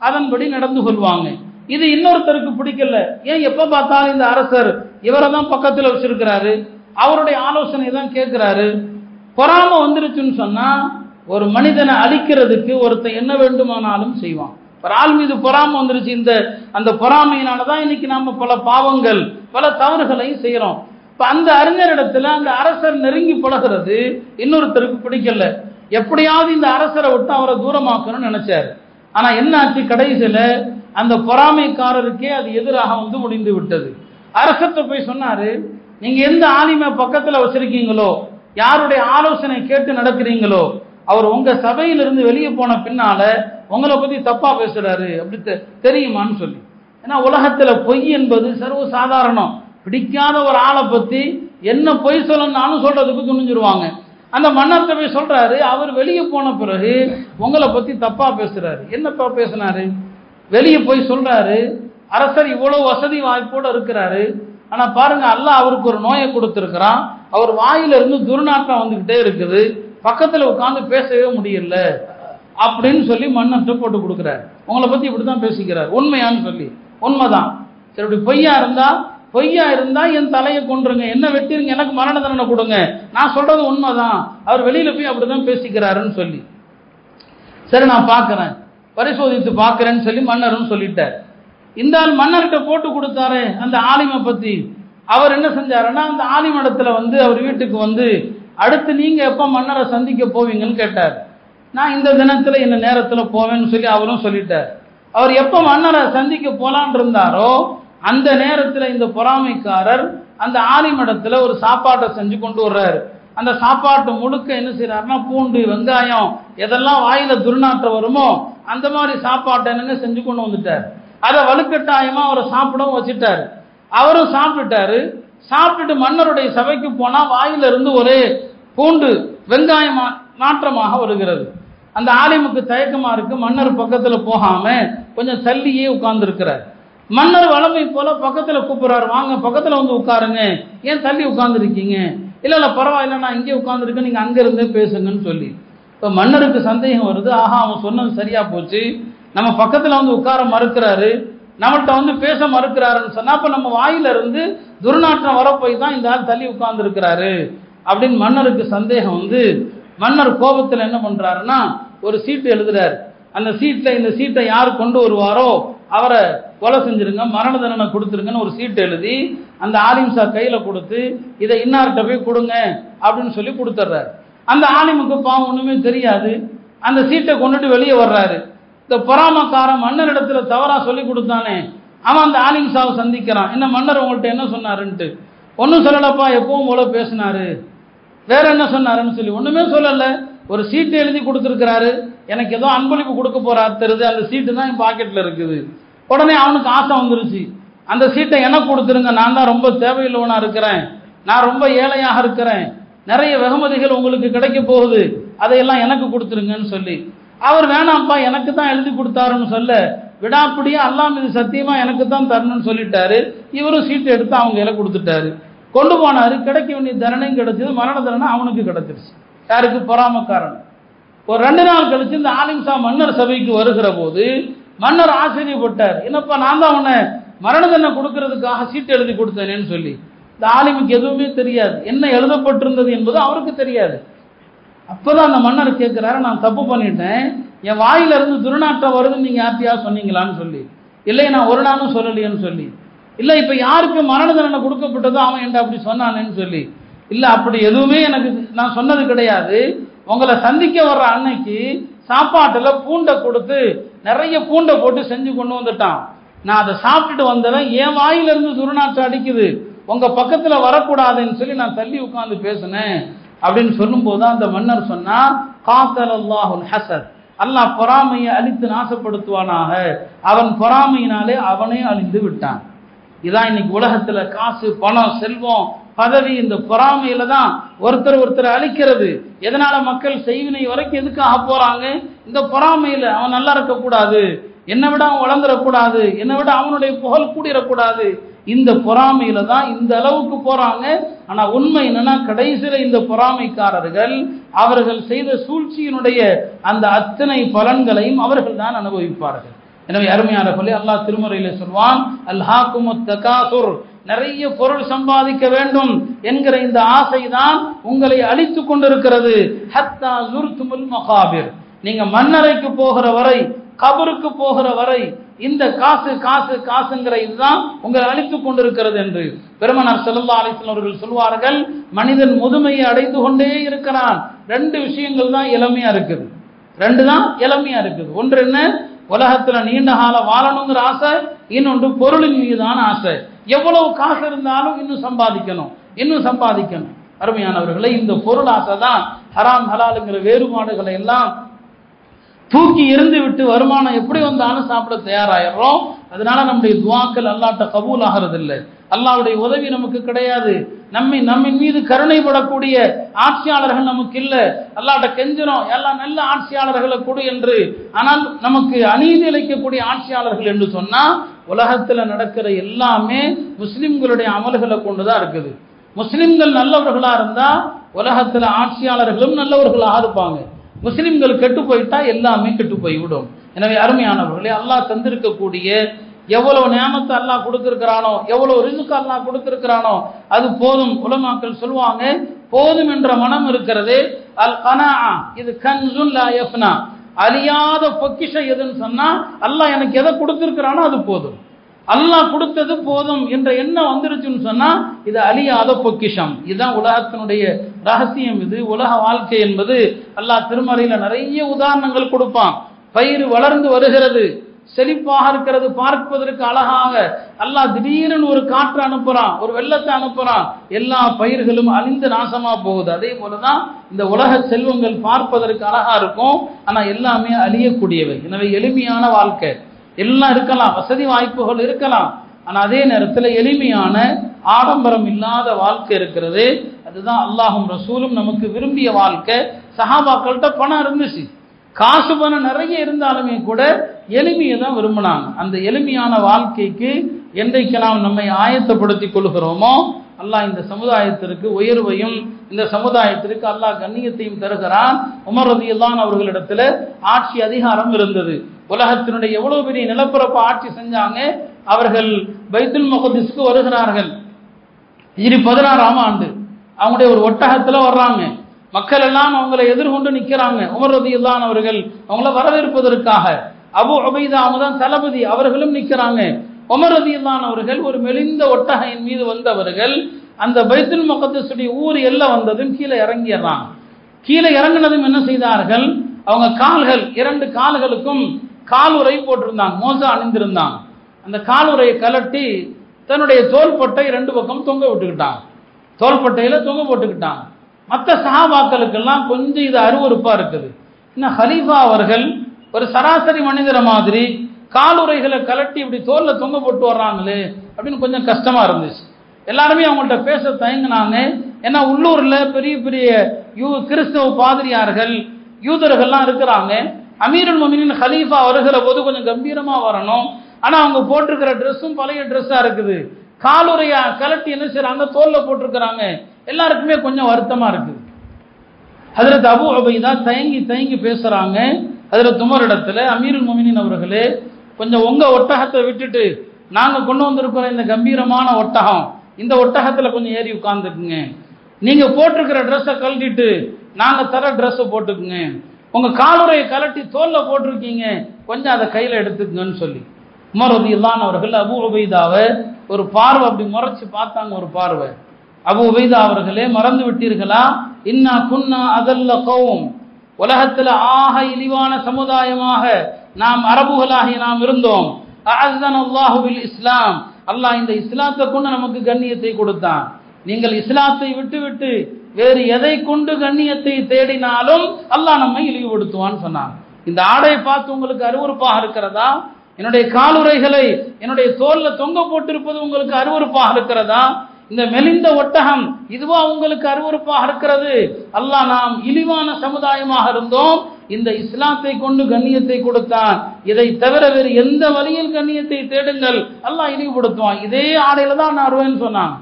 அதன்படி நடந்து கொள்வாங்க. இது இன்னொருத்தருக்கு பிடிக்கல. ஏன் எப்ப பார்த்தாலும் இந்த அரசர் இவரை தான் பக்கத்தில் வச்சிருக்கிறாரு? அவருடைய ஆலோசனை தான் கேட்கிறாரு. பொறாம வந்துருச்சுன்னு சொன்னா ஒரு மனிதனை அழிக்கிறதுக்கு ஒருத்தன் என்ன வேண்டுமானாலும் செய்வான். ஒரு ஆள் மீது பொறாம வந்துருச்சு இந்த அந்த பொறாமையினால தான் இன்னைக்கு நாம பல பாவங்கள் பல தவறுகளையும் செய்யறோம். இப்ப அந்த அறிஞரிடத்துல அந்த அரசர் நெருங்கி பழகிறது இன்னொருத்தருக்கு பிடிக்கல. எப்படியாவது இந்த அரசரை விட்டு அவரை தூரமாக்கணும்னு நினைச்சாரு. ஆனா என்ன ஆச்சு கடைசியில? அந்த பொறாமைக்காரருக்கே அது எதிராக வந்து முடிந்து விட்டது. அரசத்தை போய் சொன்னாரு நீங்க எந்த ஆலிமை பக்கத்துல வச்சிருக்கீங்களோ யாருடைய ஆலோசனை கேட்டு நடக்கிறீங்களோ அவர் உங்க சபையிலிருந்து வெளியே போன பின்னால உங்களை பத்தி தப்பா பேசுறாரு அப்படி தெ- தெரியுமான்னு சொல்லி. ஏன்னா உலகத்துல பொய் என்பது சர்வ சாதாரணம் பிடிக்காத ஒரு ஆளை பத்தி என்ன பொய் சொல்லணும்னாலும் சொல்றதுக்கு துணிஞ்சிருவாங்க. அந்த மன்னர் போய் சொல்றாரு அவர் வெளியே போன பிறகு உங்களை பத்தி தப்பா பேசுறாரு. என்னப்பா பேசினாரு? வெளியே போய் சொல்றாரு அரசர் இவ்வளவு வசதி வாய்ப்போட இருக்கிறாரு ஆனா பாருங்க அல்லாஹ் அவருக்கு ஒரு நோயை கொடுத்திருக்கிறான். அவர் வாயில இருந்து துர்நாற்றம் வந்துகிட்டே இருக்குது. பக்கத்துல உட்காந்து பேசவே முடியல அப்படின்னு சொல்லி மன்னர்கிட்ட போட்டு கொடுக்குறாரு. உங்களை பத்தி இப்படிதான் பேசிக்கிறார். உண்மையான்னு சொல்லி. உண்மைதான். சரி இப்படி பொய்யா இருந்தா? பொய்யா இருந்தா என் தலையை கொன்றுங்க. என்ன வெட்டிருங்க. எனக்கு மரண தண்டனை கொடுங்க. நான் சொல்றது உண்மைதான். அவர் வெளியில போய் அப்படிதான் பேசிக்கிறாருன்னு சொல்லி. சரி நான் பார்க்குறேன். பரிசோதித்து பார்க்குறேன்னு சொல்லி மன்னரும் சொல்லிட்டார். இந்த ஆள் மன்னர்கிட்ட போட்டு கொடுத்தாரு அந்த ஆலிமை பத்தி. அவர் என்ன செஞ்சாருன்னா அந்த ஆலிமடத்துல வந்து அவர் வீட்டுக்கு வந்து அடுத்து நீங்க எப்ப மன்னரை சந்திக்க போவீங்கன்னு கேட்டார். நான் இந்த தினத்துல இந்த நேரத்துல போவேன்னு சொல்லி அவரும் சொல்லிட்டார். அவர் எப்ப மன்னரை சந்திக்க போலான் இருந்தாரோ அந்த நேரத்துல இந்த பொறாமைக்காரர் அந்த ஆலிமடத்துல ஒரு சாப்பாட்டை செஞ்சு கொண்டு வர்றாரு. அந்த சாப்பாட்டு முழுக்க என்ன செய்யறாருன்னா பூண்டு வெங்காயம் எதெல்லாம் வாயில துர்நாற்றம் வருமோ அந்த மாதிரி சாப்பாட்டை என்னங்க செஞ்சு கொண்டு வந்துட்டார். அதை வலுக்கட்டாயமாக அவரை சாப்பிடவும் வச்சுட்டாரு. அவரும் சாப்பிட்டுட்டாரு. சாப்பிட்டுட்டு மன்னருடைய சபைக்கு போனால் வாயில இருந்து ஒரே பூண்டு வெங்காயம் நாற்றமாக வருகிறது. அந்த ஆலிமுக்கு தயக்கமாக இருக்கு. மன்னர் பக்கத்தில் போகாமல் கொஞ்சம் தள்ளியே உட்கார்ந்துருக்கிறார். மன்னர் வளமை போல பக்கத்தில் கூப்பிட்றாரு. வாங்க பக்கத்தில் வந்து உட்காருங்க. ஏன் தள்ளி உட்காந்துருக்கீங்க இல்லை இல்லை பரவாயில்ல நான் இங்கே உட்காந்துருக்கேன் நீங்கள் அங்கேருந்தே பேசுங்கன்னு சொல்லி. இப்போ மன்னருக்கு சந்தேகம் வருது. ஆஹா அவன் சொன்னது சரியாக போச்சு. நம்ம பக்கத்துல வந்து உட்கார மறுக்கிறாரு நம்மள்கிட்ட வந்து பேச மறுக்கிறாருன்னு சொன்னா அப்ப நம்ம வாயில இருந்து துர்நாற்றம் வர போய் தான் இந்த ஆள் தள்ளி உட்கார்ந்து இருக்கிறாரு அப்படின்னு மன்னருக்கு சந்தேகம் வந்து மன்னர் கோபத்துல என்ன பண்றாருன்னா ஒரு சீட்டு எழுதுறாரு. அந்த சீட்ல இந்த சீட்டை யார் கொண்டு வருவாரோ அவரை கொலை செஞ்சிருங்க மரண தண்டனை கொடுத்துருங்கன்னு ஒரு சீட்டு எழுதி அந்த ஆலிம்சா கையில கொடுத்து இதை இன்னார்கிட்ட போய் கொடுங்க அப்படின்னு சொல்லி கொடுத்துட்றாரு அந்த ஆலிமுக்கு பாவம் ஒண்ணுமே தெரியாது. அந்த சீட்டை கொண்டுட்டு வெளியே வர்றாரு. இந்த பொறாமக்காரன் மன்னரிடத்துல தவறா சொல்லி கொடுத்தானே அவன் அந்த ஆலிம்சாவை சந்திக்கிறான். என்ன மன்னர் உங்கள்கிட்ட என்ன சொன்னாருன்ட்டு. ஒன்றும் சொல்லலப்பா எப்பவும் போல பேசினாரு. வேற என்ன சொன்னாருன்னு சொல்லி. ஒன்றுமே சொல்லலை. ஒரு சீட்டு எழுதி கொடுத்துருக்கிறாரு. எனக்கு ஏதோ அன்பளிப்பு கொடுக்க போறா தெரியுது. அந்த சீட்டு தான் என் பாக்கெட்டில் இருக்குது. உடனே அவனுக்கு ஆசை வந்துருச்சு. அந்த சீட்டை எனக்கு கொடுத்துருங்க. நான் தான் ரொம்ப தேவையுள்ளவனா இருக்கிறேன். நான் ரொம்ப ஏழையாக இருக்கிறேன். நிறைய வெகுமதிகள் உங்களுக்கு கிடைக்க போகுது. அதையெல்லாம் எனக்கு கொடுத்துருங்கன்னு சொல்லி. அவர் வேணாம்ப்பா எனக்கு தான் எழுதி கொடுத்தாருன்னு சொல்ல விடாப்பிடியே அல்லா மீது சத்தியமா எனக்கு தான் தரணும்னு சொல்லிட்டாரு. இவரும் சீட்டு எடுத்து அவங்க இலை கொடுத்துட்டாரு. கொண்டு போனாரு கிடைக்க வேண்டிய தரணையும் கிடைச்சது மரண தரணை அவனுக்கு கிடைச்சிருச்சு. யாருக்கு? பொறாமக்காரன் ஒரு ரெண்டு நாள் கழிச்சு இந்த ஆலிம்சா மன்னர் சபைக்கு வருகிற போது மன்னர் ஆச்சரியப்பட்டார். என்னப்பா நான் தான் உன்னை மரண தண்டனை கொடுக்கறதுக்காக சீட்டு எழுதி கொடுத்தேனேன்னு சொல்லி. இந்த ஆலிமுக்கு எதுவுமே தெரியாது. என்ன எழுதப்பட்டிருந்தது என்பது அவருக்கு தெரியாது. அப்போதான் அந்த மன்னர் கேட்குறாரு நான் தப்பு பண்ணிட்டேன். என் வாயிலிருந்து துர்நாற்றம் வருதுன்னு நீங்கள் ஹாப்பியாக சொன்னீங்களான்னு சொல்லி. இல்லை நான் ஒரு நாளும் சொல்லலையேன்னு சொல்லி. இல்லை இப்போ யாருக்கு மரண தண்டனை கொடுக்கப்பட்டதோ அவன் என்கிட்ட அப்படி சொன்னானேன்னு சொல்லி. இல்லை அப்படி எதுவுமே எனக்கு நான் சொன்னது கிடையாது. உங்களை சந்திக்க வர்ற அன்னைக்கு சாப்பாட்டில் பூண்டை கொடுத்து நிறைய பூண்டை போட்டு செஞ்சு கொண்டு வந்துட்டான். நான் அதை சாப்பிட்டுட்டு வந்தவன் என் வாயிலிருந்து துர்நாற்றம் அடிக்குது. உங்கள் பக்கத்தில் வரக்கூடாதுன்னு சொல்லி நான் தள்ளி உட்காந்து பேசினேன். அப்படின்னு சொல்லும்போது தான் அந்த மன்னர் சொன்னா காத்தல் அல்லாஹுன் ஹசத். அல்லாஹ் பொறாமையை அழித்து நாசப்படுத்துவானாக. அவன் பொறாமையினாலே அவனே அழிந்து விட்டான். இதான் இன்னைக்கு உலகத்துல காசு பணம் செல்வம் பதவி இந்த பொறாமையில தான் ஒருத்தர் ஒருத்தர் அழிக்கிறது. எதனால மக்கள் செய்வினை வரைக்கும் எதுக்காக போறாங்க? இந்த பொறாமையில அவன் நல்லா இருக்கக்கூடாது. என்னை விட அவன் வளர்ந்துடக்கூடாது என்னை விட அவனுடைய புகழ் கூடிடக்கூடாது இந்த பொறாமையில தான் இந்த அளவுக்கு போறாங்க. ஆனா உண்மை என்னன்னா கடைசியில இந்த பொறாமைக்காரர்கள் அவர்கள் செய்த சூழ்ச்சியினுடைய அந்த அத்தனை பலன்களையும் அவர்கள் தான் அனுபவிப்பார்கள். எனவே அருமையானவர்களே அல்லாஹ் திருமுறையில சொல்வான் அல்ஹாக்கும் தகாசுர். நிறைய பொருள் சம்பாதிக்க வேண்டும் என்கிற இந்த ஆசை தான் உங்களை அழித்து கொண்டிருக்கிறது. ஹத்தா ஜுர்துமுல் மகாபிர். நீங்க மண்ணறைக்கு போகிற வரை கபருக்கு போகிற வரை இந்த காசு காசு காசுங்கிற இதுதான் உங்களை அழித்துக் கொண்டிருக்கிறது என்று பெருமனார் செல்லல்லா அலிசன் அவர்கள் சொல்வார்கள் மனிதன் முதுமையை அடைந்து கொண்டே இருக்கிறான். ரெண்டு விஷயங்கள் தான் இளமையா இருக்குது. ரெண்டு தான் இளமையா இருக்குது. ஒன்று என்ன? உலகத்துல நீண்ட காலம் வாழணுங்கிற ஆசை இன்னொன்று பொருளின் மீதான ஆசை. எவ்வளவு காசு இருந்தாலும் இன்னும் சம்பாதிக்கணும் இன்னும் சம்பாதிக்கணும். அருமையானவர்களை இந்த பொருள் ஆசை தான் ஹராம் ஹலாலுங்கிற வேறுபாடுகளை எல்லாம் தூக்கி இருந்து விட்டு வருமானம் எப்படி வந்தாலும் சாப்பிட தயாராயிடுறோம். அதனால நம்முடைய துவாக்கள் அல்லாட்ட கபூல் ஆகிறது இல்லை அல்லாவுடைய உதவி நமக்கு கிடையாது. நம்மை நம்மின் மீது கருணைப்படக்கூடிய ஆட்சியாளர்கள் நமக்கு இல்லை அல்லாட்ட கெஞ்சிரும் எல்லாம் நல்ல ஆட்சியாளர்களை கொடு என்று. ஆனால் நமக்கு அநீதி இழைக்கக்கூடிய ஆட்சியாளர்கள் என்று சொன்னா உலகத்தில் நடக்கிற எல்லாமே முஸ்லிம்களுடைய அமல்களை கொண்டுதான் இருக்குது. முஸ்லிம்கள் நல்லவர்களா இருந்தா உலகத்தில் ஆட்சியாளர்களும் நல்லவர்களாக இருப்பாங்க. முஸ்லிம்கள் கெட்டு போயிட்டா எல்லாமே கெட்டு போய்விடும் எனவே அருமையானவர்களே அல்லாஹ் தந்திருக்கக்கூடிய எவ்வளவு நியமத்தை அல்லாஹ் கொடுத்திருக்கிறானோ எவ்வளவு ரிசுக்கு அல்லாஹ் கொடுத்திருக்கிறானோ அது போதும் உலமாக்கள் சொல்லுவாங்க. போதும் என்ற மனம் இருக்கிறது. அல் கனா இது கன்சுன் லா யஃப்னா. அழியாத பொக்கிஷம் எதுன்னு சொன்னா அல்லாஹ் எனக்கு எதை கொடுத்திருக்கிறானோ அது போதும். அல்லாஹ் கொடுத்தது போதும் என்ற எண்ணம் வந்துருச்சுன்னு சொன்னா இது அழியாத பொக்கிஷம். இதுதான் உலகத்தினுடைய ரகசியம். இது உலக வாழ்க்கை என்பது அல்லாஹ் திருமறையில நிறைய உதாரணங்கள் கொடுப்பான். பயிர் வளர்ந்து வருகிறது செழிப்பாக இருக்கிறது பார்ப்பதற்கு அழகாக. அல்லாஹ் திடீர்னு ஒரு காற்று அனுப்புறான் ஒரு வெள்ளத்தை அனுப்புறான் எல்லா பயிர்களும் அழிந்து நாசமா போகுது. அதே போலதான் இந்த உலக செல்வங்கள் பார்ப்பதற்கு அழகா இருக்கும் ஆனா எல்லாமே அழியக்கூடியவை. எனவே எளிமையான வாழ்க்கை. எல்லாம் இருக்கலாம் வசதி வாய்ப்புகள் இருக்கலாம். ஆனால் அதே நேரத்தில் எளிமையான ஆடம்பரம் இல்லாத வாழ்க்கை இருக்கிறது. அதுதான் அல்லாஹும் ரசூலும் நமக்கு விரும்பிய வாழ்க்கை. சஹாபாக்கள்கிட்ட பணம் இருந்துச்சு. காசு பணம் நிறைய இருந்தாலுமே கூட எளிமையை தான் விரும்பினாங்க. அந்த எளிமையான வாழ்க்கைக்கு என்றைக்கு நாம் நம்மை ஆயத்தப்படுத்திக் கொள்கிறோமோ அல்லாஹ் இந்த சமுதாயத்திற்கு உயர்வையும் இந்த சமுதாயத்திற்கு அல்லாஹ் கண்ணியத்தையும் தருகிறான். உமர் ரதியல்லான் அவர்களிடத்தில் ஆட்சி அதிகாரம் இருந்தது. உலகத்தினுடைய எவ்வளவு பெரிய நிலப்பரப்பு ஆட்சி செஞ்சாங்க அவர்கள் பைத்துல் முகதிஸ்க்கு வருகிறார்கள். இனி பதினாறாம் ஆண்டு. அவங்களுடைய ஒரு ஒட்டகத்தில் வர்றாங்க. மக்கள் எல்லாம் அவங்களை எதிர்கொண்டு நிற்கிறாங்க உமர் ரதியுல்லான் அவர்கள் அவங்கள வரவேற்பதற்காக. அபு அபைதாமு தான் தளபதி அவர்களும் நிற்கிறாங்க உமர் ரதியுல்லான் அவர்கள் ஒரு மெலிந்த ஒட்டகையின் மீது வந்தவர்கள் அந்த பைத்துல் முகத்தசுடைய ஊர் எல்லாம் வந்ததும் கீழே இறங்கிடுறாங்க கீழே இறங்கினதும் என்ன செய்தார்கள்? அவங்க கால்கள் இரண்டு கால்களுக்கும் காலுறை போட்டிருந்தாங்க மோசம் அணிந்திருந்தாங்க அந்த காலுறையை கலட்டி தன்னுடைய தோள்பட்டை ரெண்டு பக்கம் தொங்க விட்டுக்கிட்டாங்க தோள்பட்டையில தொங்க போட்டுக்கிட்டாங்க மற்ற சகாபாக்களுக்கெல்லாம் கொஞ்சம் இது அருவறுப்பாக இருக்குது. இன்னும் ஹலீஃபா அவர்கள் ஒரு சராசரி மனிதரை மாதிரி காலுரைகளை கலட்டி இப்படி தோல்ல தொங்க போட்டு வர்றாங்களே அப்படின்னு கொஞ்சம் கஷ்டமா இருந்துச்சு. எல்லாருமே அவங்கள்ட்ட பேச தயங்கினாங்க. ஏன்னா உள்ளூர்ல பெரிய பெரிய யூ கிறிஸ்தவ பாதிரியார்கள் யூதர்கள்லாம் இருக்கிறாங்க. அமீருல் மொமினின் ஹலீஃபா வருகிற போது கொஞ்சம் கம்பீரமா வரணும். ஆனா அவங்க போட்டிருக்கிற ட்ரெஸ்ஸும் பழைய ட்ரெஸ்ஸா இருக்குது. காலுறையா கலட்டி என்ன செய்கிறாங்க தோல்ல போட்டிருக்கிறாங்க. எல்லாருக்குமே கொஞ்சம் வருத்தமா இருக்குது அதில் அபு அபைதா தயங்கி தயங்கி பேசுறாங்க. அதில் துமர் இடத்துல அமீருல் மொமினின் அவர்களே கொஞ்சம் உங்க ஒட்டகத்தை விட்டுட்டு நாங்க கொண்டு வந்திருக்கிற இந்த கம்பீரமான ஒட்டகம் இந்த ஒட்டகத்துல கொஞ்சம் ஏறி உட்கார்ந்துக்குங்க. நீங்க போட்டிருக்கிற ட்ரெஸ்ஸை கழட்டிட்டு நாங்க தர ட்ரெஸ்ஸை போட்டுக்குங்க. உங்க காலுறையை கலட்டி தோல்ல போட்டிருக்கீங்க. கொஞ்சம் அதை கையில எடுத்துக்கங்கன்னு சொல்லி. உமர் ரதி அவர்கள் அபு உபைதாவை ஒரு பார்வை அப்படி முறைச்சு பார்த்தாங்க ஒரு பார்வை. அபு உபைதா அவர்களே மறந்து விட்டீர்களா? இன்னா குன்னா அதல்ல கௌம். உலகத்துல ஆக இழிவான சமுதாயமாக நாம் அரபுகளாகி நாம் இருந்தோம். அஅஸ்ஸன இஸ்லாம். அல்லாஹ் இந்த இஸ்லாத்தை கொண்டு நமக்கு கண்ணியத்தை கொடுத்தான். நீங்கள் இஸ்லாத்தை விட்டு விட்டு வேறு எதை கொண்டு கண்ணியத்தை தேடினாலும் அல்லாஹ் நம்மை இழிவுபடுத்துவான்னு சொன்னான். இந்த ஆடையை பார்த்து உங்களுக்கு அருவருப்பாக இருக்கிறதா? என்னுடைய காலுறைகளை என்னுடைய தோல்ல தொங்க போட்டிருப்பது உங்களுக்கு அருவருப்பாக இருக்கிறதா? இந்த மெலிந்த ஒட்டகம் இதுவா உங்களுக்கு அருவருப்பாக இருக்கிறது? அல்லாஹ் நாம் இழிவான சமுதாயமாக இருந்தோம். இந்த இஸ்லாத்தை கொண்டு கண்ணியத்தை கொடுத்தான். இதை தவிர வேறு எந்த வழியில் கண்ணியத்தை தேடுங்கள்? அல்லாஹ் இழிவுபடுத்துவான். இதே ஆடையில தான் நான் வருவேன்னு சொன்னான்.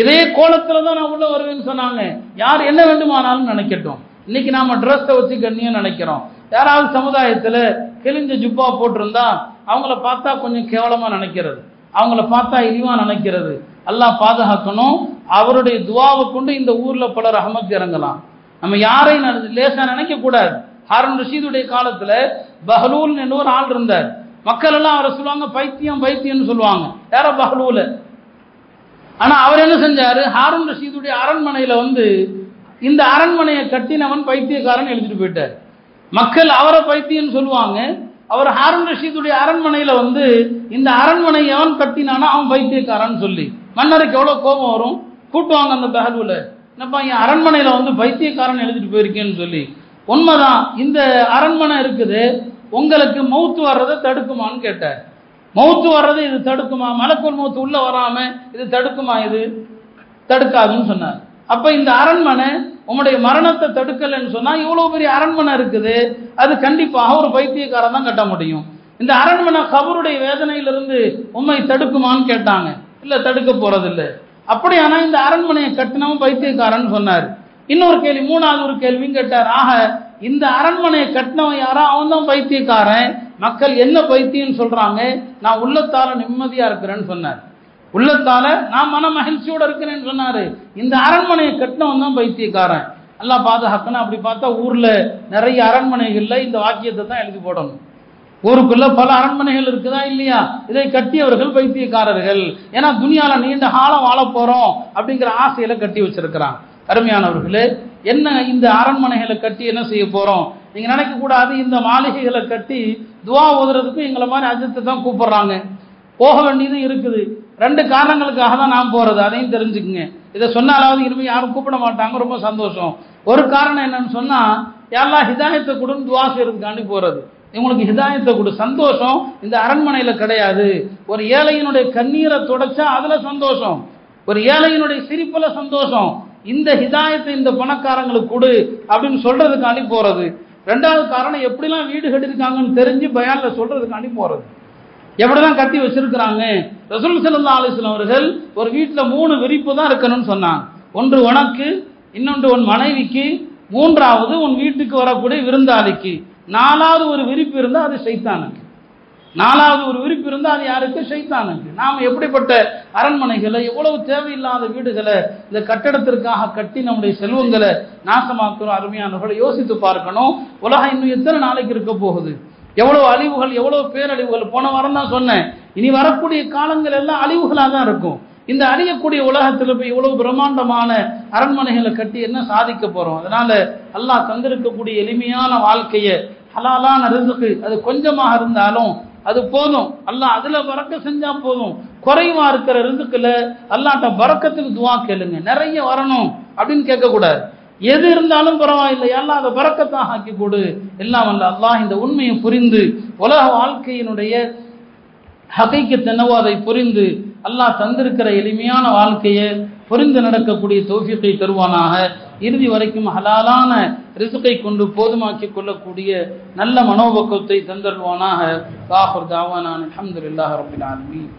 இதே கோலத்துல தான் நான் உள்ள வருவேன்னு சொன்னாங்க. யார் என்ன வேண்டுமானாலும் நினைக்கட்டும். இன்னைக்கு நாம ட்ரெஸ்ஸை வச்சு கண்ணியும் நினைக்கிறோம். யாராவது சமுதாயத்துல கிழிஞ்ச ஜுப்பா போட்டிருந்தா அவங்கள பார்த்தா கொஞ்சம் கேவலமா நினைக்கிறது. அவங்கள பார்த்தா இழிவா நினைக்கிறது. எல்லாம் பாதுகாக்கணும். அவருடைய துவாவை கொண்டு இந்த ஊர்ல பல அகமக்கு இறங்கலாம். நம்ம யாரையும் லேசா நினைக்க கூடாது. ஹாரன் ரஷீதுடைய காலத்துல பஹலூல் என்று ஒரு ஆள் இருந்தார். மக்கள் எல்லாம் அவரை சொல்லுவாங்க பைத்தியம் பைத்தியம்னு சொல்லுவாங்க. யாரோ பஹலூல. ஆனா அவர் என்ன செஞ்சாரு? ஹாரூன் ரஷீதுடைய அரண்மனையில வந்து இந்த அரண்மனையை கட்டினவன் பைத்தியக்காரன் எழுதிட்டு போயிட்டார். மக்கள் அவரை பைத்தியம்னு சொல்லுவாங்க. அவர் ஹாரூன் ரஷீதுடைய அரண்மனையில வந்து இந்த அரண்மனை எவன் கட்டினானா அவன் பைத்தியக்காரன் சொல்லி. மன்னருக்கு எவ்வளவு கோபம் வரும்? கூட்டுவாங்க அந்த பெஹலூல. என்னப்பா என் அரண்மனையில வந்து பைத்தியக்காரன் எழுதிட்டு போயிருக்கேன்னு சொல்லி. உண்மைதான் இந்த அரண்மனை இருக்குது. உங்களுக்கு மௌத்து வர்றதை தடுக்குமான்னு கேட்டார். மௌத்து வர்றது இது தடுக்குமா? மலக்குள் மௌத்து உள்ள வராம இது தடுக்குமா இது? தடுக்காதுன்னு சொன்னார். அப்ப இந்த அரண்மனை உங்களுடைய மரணத்தை தடுக்கலைன்னு சொன்னா இவ்வளவு பெரிய அரண்மனை இருக்குது. அது கண்டிப்பாக ஒரு பைத்தியக்காரன் தான் கட்ட முடியும். இந்த அரண்மனை கபருடைய வேதனையிலிருந்து உண்மை தடுக்குமான்னு கேட்டாங்க. இல்ல தடுக்க போறதில்ல. அப்படியானா இந்த அரண்மனையை கட்டினவன் பைத்தியக்காரன் சொன்னார். இன்னொரு கேள்வி மூணாவது ஒரு கேள்வியும் கேட்டார். ஆக இந்த அரண்மனையை கட்டினவன் யாரோ அவன் தான் பைத்தியக்காரன். மக்கள் என்ன பைத்தியம்னு சொல்றாங்க? நான் உள்ளத்தால நிம்மதியா இருக்கிறேன்னு சொன்னார். உள்ளத்தால நான் மன மகிழ்ச்சியோட இருக்கிறேன்னு சொன்னாரு. இந்த அரண்மனையை கட்டினவன் தான் பைத்தியக்காரன். நல்லா பாதுகாக்கணும். அப்படி பார்த்தா ஊர்ல நிறைய அரண்மனைகள்ல இந்த வாக்கியத்தை தான் எழுதி போடணும். ஊருக்குள்ள பல அரண்மனைகள் இருக்குதா இல்லையா? இதை கட்டியவர்கள் பைத்தியக்காரர்கள். ஏன்னா துணியால நீண்ட காலம் வாழ போறோம் அப்படிங்கிற ஆசையில கட்டி வச்சிருக்கிறான். அருமையானவர்களே என்ன இந்த அரண்மனைகளை கட்டி என்ன செய்ய போறோம்? நீங்க நினைக்க கூடாது இந்த மாளிகைகளை கட்டி துவா ஓதுறதுக்கு எங்களை மாதிரி அஜித்தை தான் கூப்பிடுறாங்க. போக வேண்டியது இருக்குது. ரெண்டு காரணங்களுக்காக தான் நான் போகிறது அதையும் தெரிஞ்சுக்குங்க. இதை சொன்னாலாவது இனிமேல் யாரும் கூப்பிட மாட்டாங்க. ரொம்ப சந்தோஷம். ஒரு காரணம் என்னன்னு சொன்னால் யாரெல்லாம் ஹிதாயத்தை கொடுன்னு துவா செய்யறதுக்காண்டி போகிறது இவங்களுக்கு ஹிதாயத்தை கொடு. சந்தோஷம் இந்த அரண்மனையில் கிடையாது. ஒரு ஏழையினுடைய கண்ணீரை தொடச்சா அதில் சந்தோஷம். ஒரு ஏழையினுடைய சிரிப்பில் சந்தோஷம். இந்த ஹிதாயத்தை இந்த பணக்காரங்களுக்கு கொடு. அப்படின்னு சொல்றதுக்காண்டி போகிறது ரெண்டாவது காரணம் எப்படிலாம் வீடு கட்டிருக்காங்கன்னு தெரிஞ்சு பயான்ல சொல்றதுக்காண்டி போறது. எப்படிதான் கட்டி வச்சிருக்கிறாங்க? ரசூல் சிறந்த ஆலோசனை அவர்கள் ஒரு வீட்டில் மூணு விரிப்பு தான் இருக்கணும்னு சொன்னாங்க. ஒன்று உனக்கு இன்னொன்று உன் மனைவிக்கு மூன்றாவது உன் வீட்டுக்கு வரக்கூடிய விருந்தாளிக்கு. நாலாவது ஒரு விரிப்பு இருந்தால் அது சைத்தானுக்கு. நாலாவது ஒரு விரிப்பு இருந்தால் அது யாருக்கு? சைத்தானுக்கு. நாம் எப்படிப்பட்ட அரண்மனைகளை எவ்வளவு தேவையில்லாத வீடுகளை இந்த கட்டடத்திற்காக கட்டி நம்முடைய செல்வங்களை நாசமாக்குறோம் அருமையானவர்களை யோசித்து பார்க்கணும். உலகம் இன்னும் எத்தனை நாளைக்கு இருக்க போகுது? எவ்வளவு அழிவுகள் எவ்வளவு பேரழிவுகள்? போன வாரம் தான் சொன்னேன். இனி வரக்கூடிய காலங்கள் எல்லாம் அழிவுகளாக தான் இருக்கும். இந்த அழியக்கூடிய உலகத்தில் போய் இவ்வளவு பிரம்மாண்டமான அரண்மனைகளை கட்டி என்ன சாதிக்க போகிறோம் அதனால அல்லாஹ் தந்திருக்கக்கூடிய எளிமையான வாழ்க்கையை ஹலாலான ரிசுக்கு அது கொஞ்சமாக இருந்தாலும் அது போதும். அல்லாஹ் அதுல வரக்க செஞ்சா போதும். குறைவா இருக்கிற ரிசுக்குல அல்லாட்ட வரக்கத்துக்கு துவா கேளுங்க. நிறைய வரணும் அப்படின்னு கேட்கக்கூடாது. எது இருந்தாலும் பரவாயில்லை. எல்லாம் அதை பறக்கத்தான் ஆக்கி கொடு. எல்லாம் அல்ல அல்லாஹ் இந்த உண்மையை புரிந்து உலக வாழ்க்கையினுடைய ஹகைக்கு தென்னவோ அதை புரிந்து அல்லாஹ் தந்திருக்கிற எளிமையான வாழ்க்கையை புரிந்து நடக்கக்கூடிய தோஃபியத்தை தருவானாக. இறுதி வரைக்கும் ஹலாலான ரிசுக்கை கொண்டு போதுமாக்கி கொள்ளக்கூடிய நல்ல மனோபக்குவத்தை தந்தருவானாக தாகூர் தாவானான் அலமதுல்லாஹ் ரபின் ஆலமீன்.